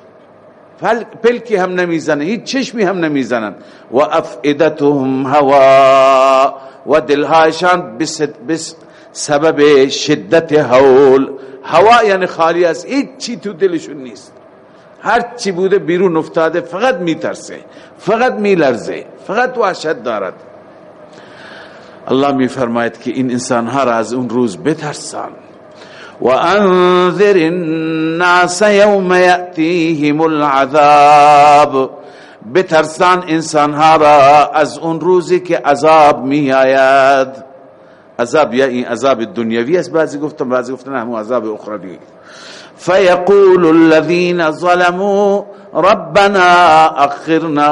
پلکی هم نمی‌زنه هیچ چشمی هم نمی‌زنن و افئدتهم هوا و دلهایشان بس سبب شدت حول هوا یعنی خالی از هیچ چی تو دلشون نیست. هر چی بوده بیرون افتاده فقط میترسه فقط میلرزه فقط وحشت دارد. الله میفرماید که این انسان ها را از اون روز بترسان. و انذر الناس یوم یأتیهم العذاب. بترسان انسانها را از اون روزی که عذاب می آید عذاب یا این عذاب دنیوی است؟ بعضی گفتم بعضی گفتن همون عذاب اخروی فيقول الذين ظلموا ربنا اخرنا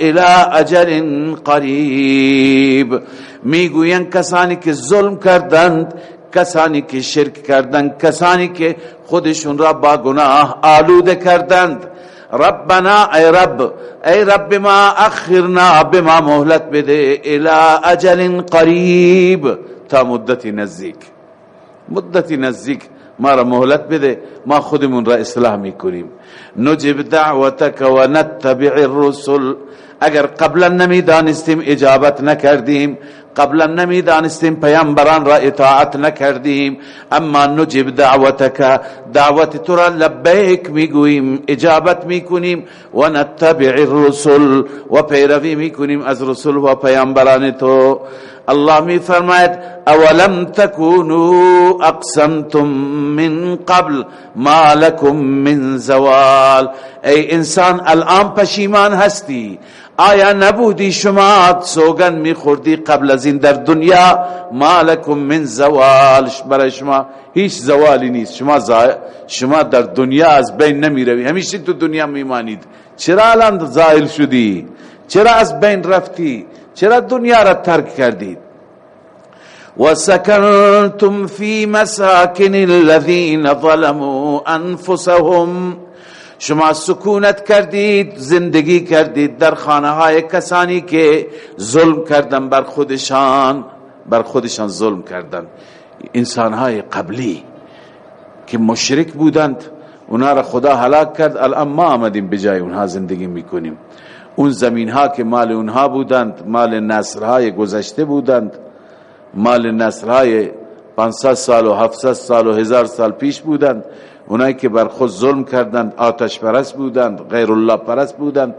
الى اجل قریب. می‌گوین کسانی که ظلم کردند کسانی که شرک کردند کسانی که خودشون را با گناه آلوده کردند. ربنا ای رب ای رب ما اخرنا بما مهلت بده الى اجل قریب. تا مدتی نزدیک. مدتی نزدیک. ما را مهلت بده. ما خودمون را اصلاح می‌کنیم. نجب دعوتك و نتبع الرسل. اگر قبلا نمی دانستیم اجابت نکردیم قبلا نمی دانستیم پیامبران را اطاعت نکردیم اما نجب دعوتك دعوت تو را لبیک می‌گوییم اجابت می‌کنیم. و نتبع الرسل. و پیروی می‌کنیم از رسول و پیامبران تو. الله می فرماید اولم تکونوا اقسمتم من قبل ما لكم من زوال. ای انسان الان پشیمان هستی. آیا نبودی شما سوگن میخوردی قبل از این در دنیا؟ مالکم من زوال. برای شما هیچ زوالی نیست. شما شما در دنیا از بین نمی روی. همیشه تو دنیا میمانید چرا الان زائل شدی؟ چرا از بین رفتی؟ چرا دنیا را ترک کردید؟ وسكنتم في مساكن الذين ظلموا انفسهم. شما سکونت کردید زندگی کردید در خانه های کسانی که ظلم کردن بر خودشان بر خودشان ظلم کردن. انسان های قبلی که مشرک بودند اونا را خدا هلاک کرد الان ما آمدیم بجای اونها زندگی می‌کنیم. اون زمین ها که مال اونها بودند مال نصرهای گذشته بودند مال نصرهای 500 سال و 700 سال و هزار سال پیش بودند. اونایی که بر خود ظلم کردند آتش پرست بودند غیر الله پرست بودند.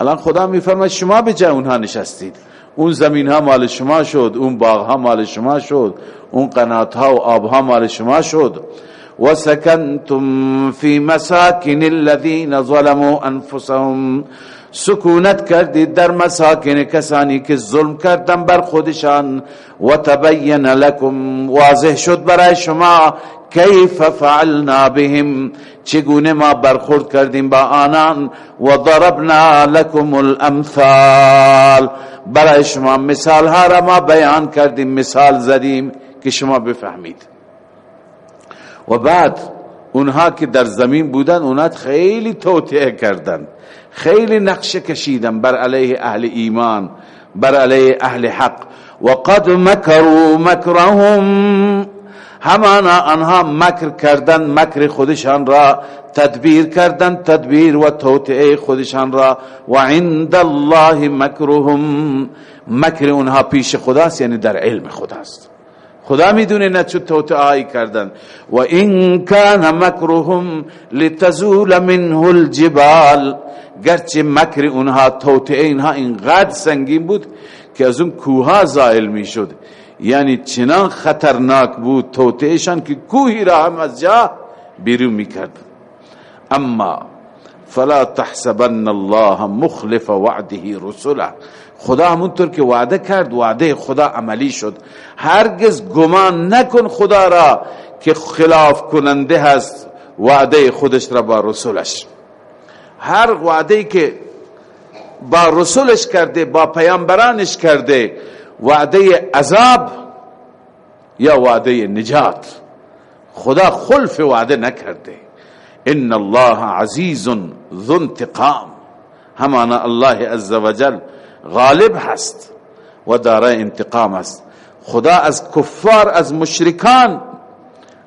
الان خدا میفرماید شما به جای اونها نشستید. اون زمین ها مال شما شد اون باغ ها مال شما شد اون قنات ها و آب ها مال شما شد. و سکنتم فی مساکن الذین ظلموا انفسهم. سکونت کردید در مساکن کسانی که ظلم کردن بر خودشان. و تبین لکم واضح شد برای شما کیف فعلنا بهم. چگونه ما برخورد کردیم با آنان؟ و ضربنا لكم الامثال. برای شما مثال ها ما بیان کردیم مثال زدیم که شما بفهمید. و بعد اونها که در زمین بودن اونها خیلی توطعه کردن. خیلی نقشه کشیدن بر علیه اهل ایمان بر علیه اهل حق. و قد مکروا مکرهم همانا آنها مکر کردن مکر خودشان را تدبیر کردن تدبیر و توطعه خودشان را. و عند الله مکرهم مکر اونها پیش خداست یعنی در علم خداست. خدا می‌دونه نه چه توطعه کردن. و این کان مکرهم لتزول منه الجبال. گرچه مکر اونها توطعه اینها اینقدر سنگین بود که از اون کوها زائل می‌شد. یعنی چنان خطرناک بود توتیشان که کوهی را هم از جا بیرون می‌کرد. اما فلا تحسبن الله مخلف وعده رسوله خدا همونطور که وعده کرد وعده خدا عملی شد. هرگز گمان نکن خدا را که خلاف کننده هست وعده خودش را با رسولش. هر وعده که با رسولش کرده با پیامبرانش کرده وعده عذاب یا وعده نجات. خدا خلف وعده نکرده. ان الله عزیز ذو انتقام. همانا الله عزوجل غالب هست و دارای انتقام است خدا از کفار از مشرکان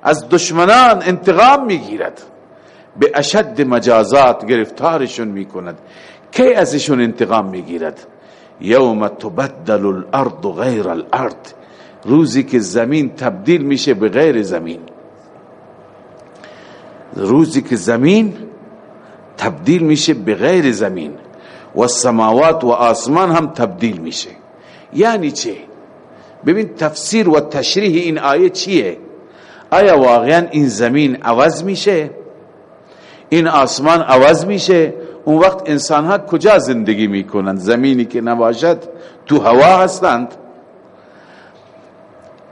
از دشمنان انتقام می‌گیرد. به اشد مجازات گرفتارشون می‌کند. کی ازشون انتقام می‌گیرد؟ یوم تبدل الارض غیر الارض. روزی که زمین تبدیل میشه به غیر زمین. روزی که زمین تبدیل میشه به غیر زمین. و سماوات و آسمان هم تبدیل میشه. یعنی چه؟ ببین تفسیر و تشریح این آیه چیه؟ آیا واقعا این زمین عوض میشه؟ این آسمان عوض میشه؟ اون وقت انسان ها کجا زندگی می‌کنند؟ زمینی که نباشد تو هوا هستند.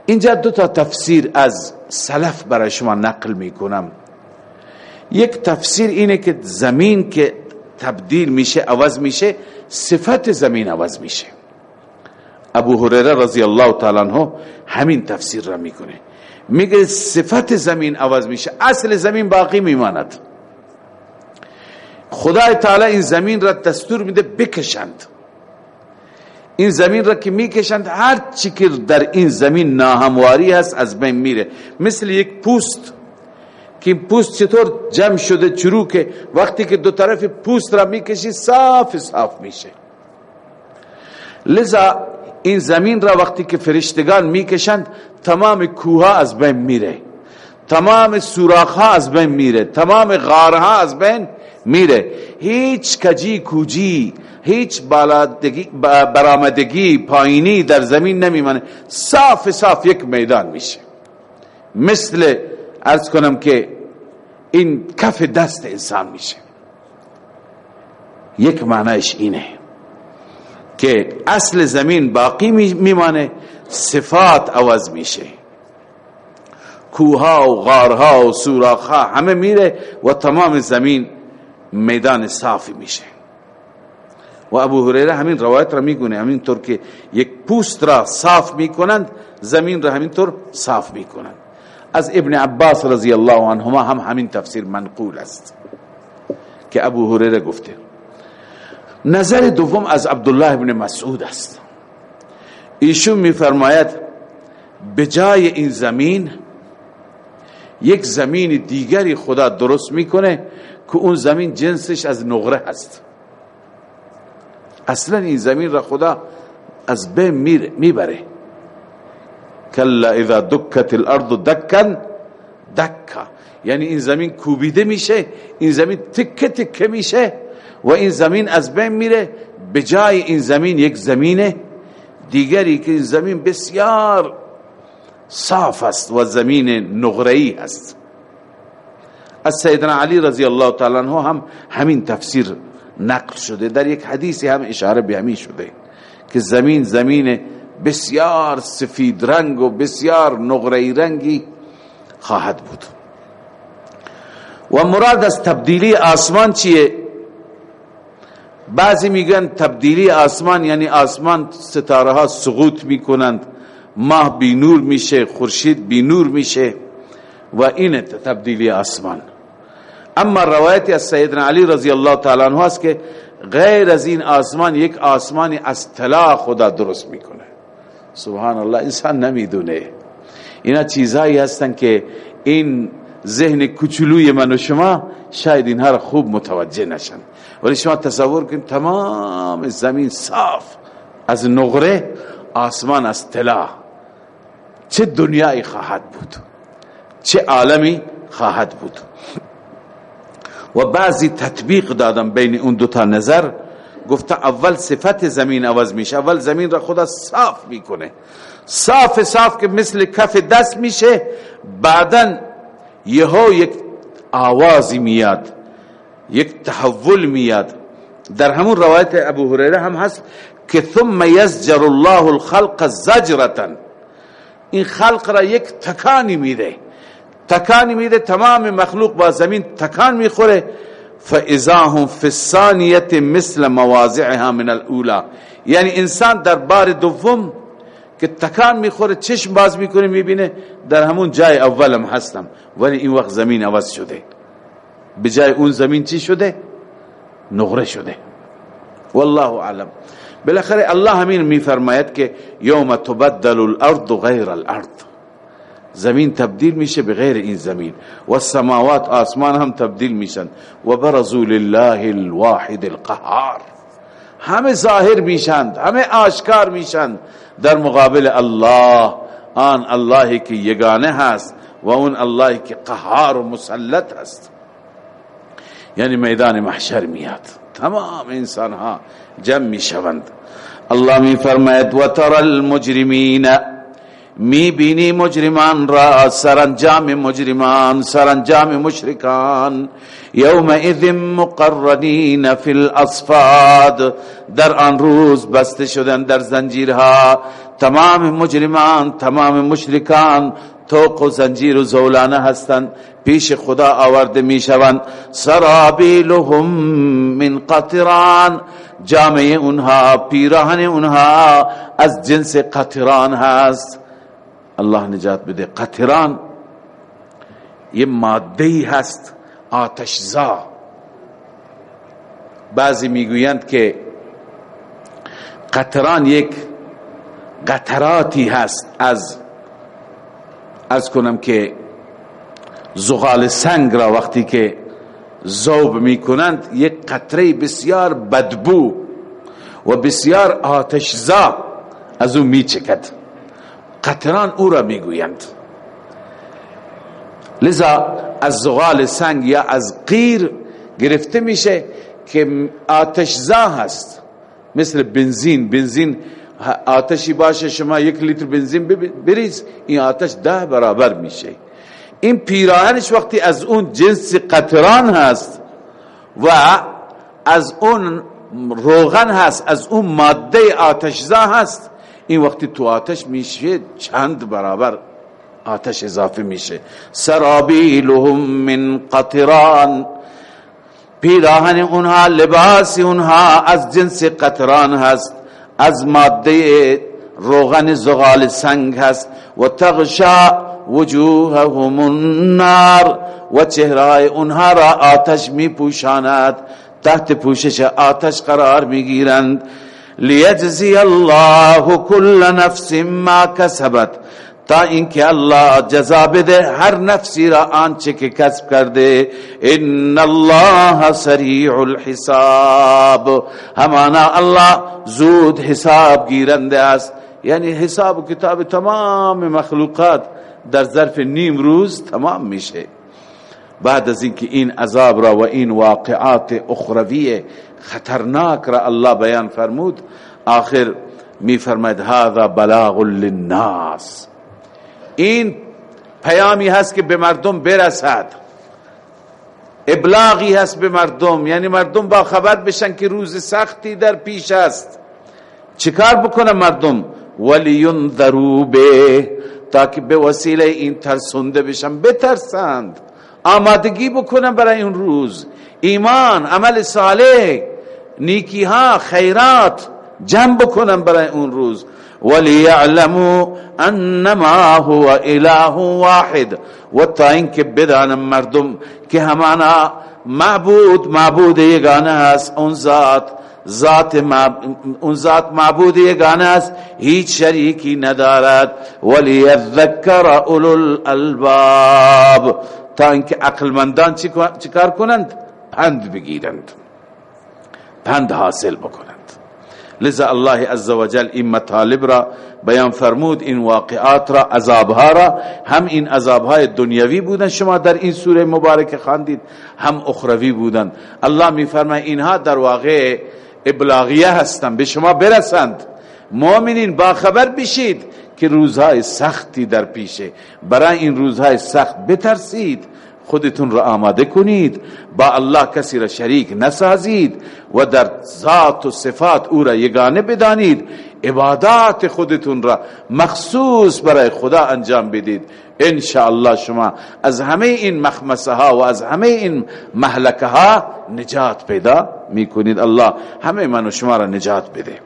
اینجا دو تا تفسیر از سلف برای شما نقل می‌کنم. یک تفسیر اینه که زمین که تبدیل میشه عوض میشه صفت زمین عوض میشه. ابو هریره رضی الله تعالی عنہ همین تفسیر را می‌کنه. میگه صفت زمین عوض میشه اصل زمین باقی میماند. خدای تعالی این زمین را دستور میده بکشند. این زمین را که می‌کشند هر چی که در این زمین ناهمواری هست از بین میره. مثل یک پوست. که پوست چطور جمع شده چروکه وقتی که دو طرف پوست را می‌کشی صاف صاف میشه. لذا این زمین را وقتی که فرشتگان می‌کشند تمام کوها از بین میره. تمام سوراخ از بین میره. تمام غارها از بین میره. هیچ کجی کوجی هیچ برامدگی پایینی در زمین نمیمانه. صاف صاف یک میدان میشه. مثل ارز کنم که این کف دست انسان میشه. یک معنیش اینه که اصل زمین باقی میمانه صفات عوض میشه. کوها و غارها و سوراخها همه میره و تمام زمین میدان صافی میشه. و ابو هریره همین روایت را میگونه همین طور که یک پوست را صاف می‌کنند زمین را همین طور صاف می‌کنند. از ابن عباس رضی الله عنهما هم همین تفسیر منقول است. که ابو هریره گفته نظر دوم از عبدالله ابن مسعود است. ایشون میفرماید به جای این زمین یک زمین دیگری خدا درست می‌کنه که اون زمین جنسش از نقره هست. اصلا این زمین را خدا از بین می‌بره. کلا اذا دکت الارض دکن دکا یعنی این زمین کوبیده میشه این زمین تکه تکه میشه و این زمین از بین میره. به جای این زمین یک زمین دیگری که این زمین بسیار صاف است و زمین نغرهی است از سیدنا علی رضی الله تعالی عنہ هم همین تفسیر نقل شده. در یک حدیثی هم اشاره به همین شده که زمین زمین بسیار سفید رنگ و بسیار نقره رنگی خواهد بود. و مراد از تبدیلی آسمان چیه؟ بعضی میگن تبدیلی آسمان یعنی آسمان ستاره ها سقوط می‌کنند. ماه بی نور میشه خورشید بی نور میشه و این تبدیلی آسمان. اما روایتی از سیدنا علی رضی الله تعالی عنہ است که غیر از این آسمان یک آسمانی از طلا خدا درست می‌کنه سبحان الله انسان نمی‌دونه اینا چیزهایی هستن که این ذهن کوچولوی من و شما شاید اینها را خوب متوجه نشن ولی شما تصور کنید تمام زمین صاف از نقره آسمان از طلا چه دنیایی خواهد بود چه عالمی خواهد بود و بعضی تطبیق دادم بین اون دوتا نظر گفته اول صفت زمین عوض میشه اول زمین را خدا صاف می‌کنه. صاف صاف که مثل کف دست میشه بعدا یهو یک آوازی میاد یک تحول میاد. در همون روایت ابو هریره هم هست که ثم یزجر الله الخلق زجرتا. این خلق را یک تکانی میده. تکانی میده تمام مخلوق با زمین تکان می‌خوره. فاذا هم فی الثانیه مثل مواضعها من الاولى یعنی انسان در بار دوم که تکان می‌خوره چشم باز می‌کنه می‌بینه در همون جای اولم هستم. ولی این وقت زمین عوض شده. به جای اون زمین چی شده؟ نغره شده. والله اعلم. بالاخره الله همین میفرماید که یوم تبدل الارض غیر الارض. زمین تبدیل میشه به غیر این زمین. و السماوات آسمان هم تبدیل میشن. و برزو لله الواحد القهار. همه ظاهر میشند همه آشکار میشند در مقابل الله آن اللهی که یگانه هست و اون اللهی که قهار و مسلط هست. یعنی میدان محشر میاد. تمام انسان ها جمع می‌شوند. الله می فرماید و ترى المجرمین می‌بینی مجرمان را سرانجام مجرمان سرانجام مشرکان یومئذ مقرنین فی الاصفاد در آن روز بسته شدن در زنجیرها تمام مجرمان تمام مشرکان توق و زنجیر و زولانه هستند پیش خدا آورده می‌شوند سرابیلهم من قطران جامعه اونها پیراهن اونها از جنس قطران هست الله نجات بده. قطران یه ماده هست آتشزا. بعضی می‌گویند که قطران یک قطراتی هست. از از کنم که زغال سنگ را وقتی که زوب می‌کنند یک قطره بسیار بدبو و بسیار آتشزا از او میچکد. قطران او را می‌گویند. لذا از زغال سنگ یا از قیر گرفته میشه که آتشزا هست. مثل بنزین. بنزین آتشی باشه شما یک لیتر بنزین بریز این آتش ده برابر میشه. این پیراهنش وقتی از اون جنس قطران هست و از اون روغن هست از اون ماده آتشزا هست این وقتی تو آتش میشه چند برابر آتش اضافه میشه. سرابیلهم من قطران. پیراهن اونها لباس اونها از جنس قطران هست. از ماده روغن زغال سنگ هست. و تغشا وجوههم النار. و چهره اونها را آتش می پوشاند تحت پوشش آتش قرار می گیرند لیجزی الله کل نفس ما کسبت تا اینکه الله جزا بده هر نفسی را آنچه که کسب کرده. ان الله سریع الحساب. همانا الله زود حساب گیرنده است. یعنی حساب و کتاب تمام مخلوقات در ظرف نیم روز تمام میشه. بعد از اینکه این عذاب را و این واقعات اخروی خطرناک را الله بیان فرمود آخر می فرماید هذا بلاغ للناس. این پیامی هست که به مردم برسد. ابلاغی هست به مردم یعنی مردم با خبر بشن که روز سختی در پیش است. چیکار بکنه مردم؟ ولینذروا به تا که به وسیله این ترسونده بشن. بترسند. آمادگی بکنن برای این روز. ایمان عمل صالح نیکی ها خیرات جمع بکنن برای اون روز. وليعلموا انما هو اله واحد. و تا اینکه بدانم مردم که همانا معبود معبود یگانه است اون ذات ذات اون ذات معبود یگانه است. هیچ شریکی ندارد. وليذكر اولو الالباب. تا اینکه عقلمندان چیکار کنند؟ پند بگیرند. پند حاصل بکنند. لذا الله عزوجل این مطالب را بیان فرمود این واقعات را عذابها را. هم این عذابهای دنیوی بودن شما در این سوره مبارک خواندید هم اخروی بودن الله می فرماید اینها در واقع ابلاغیه هستند. به شما برسند. مؤمنین با خبر بشید که روزهای سختی در پیشه. برای این روزهای سخت بترسید. خودتون را آماده کنید. با الله کسی را شریک نسازید و در ذات و صفات او را یگانه بدانید. عبادات خودتون را مخصوص برای خدا انجام بدید. ان الله شما از همه این مخمسه ها و از همه این محلکه ها نجات پیدا می‌کنید. الله همه من و شما را نجات بده.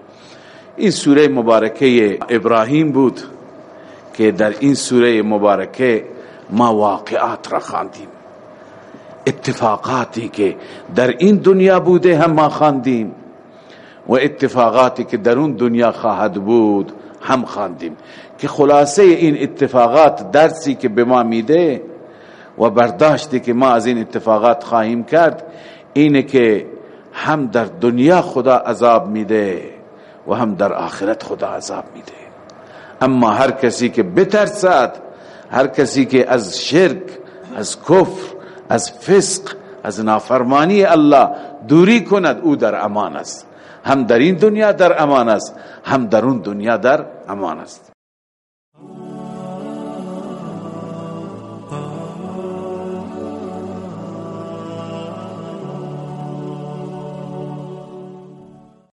این سوره مبارکه ابراهیم بود که در این سوره مبارکه ما واقعات را خواندیم. اتفاقاتی که در این دنیا بوده هم ما خواندیم و اتفاقاتی که در اون دنیا خواهد بود هم خواندیم. که خلاصه این اتفاقات درسی که به ما میده و برداشتی که ما از این اتفاقات خواهیم کرد اینه که هم در دنیا خدا عذاب میده و هم در آخرت خدا عذاب میده. اما هر کسی که بترسد هر کسی که از شرک از کفر از فسق از نافرمانی الله دوری کند او در امان است. هم در این دنیا در امان است هم در اون دنیا در امان است.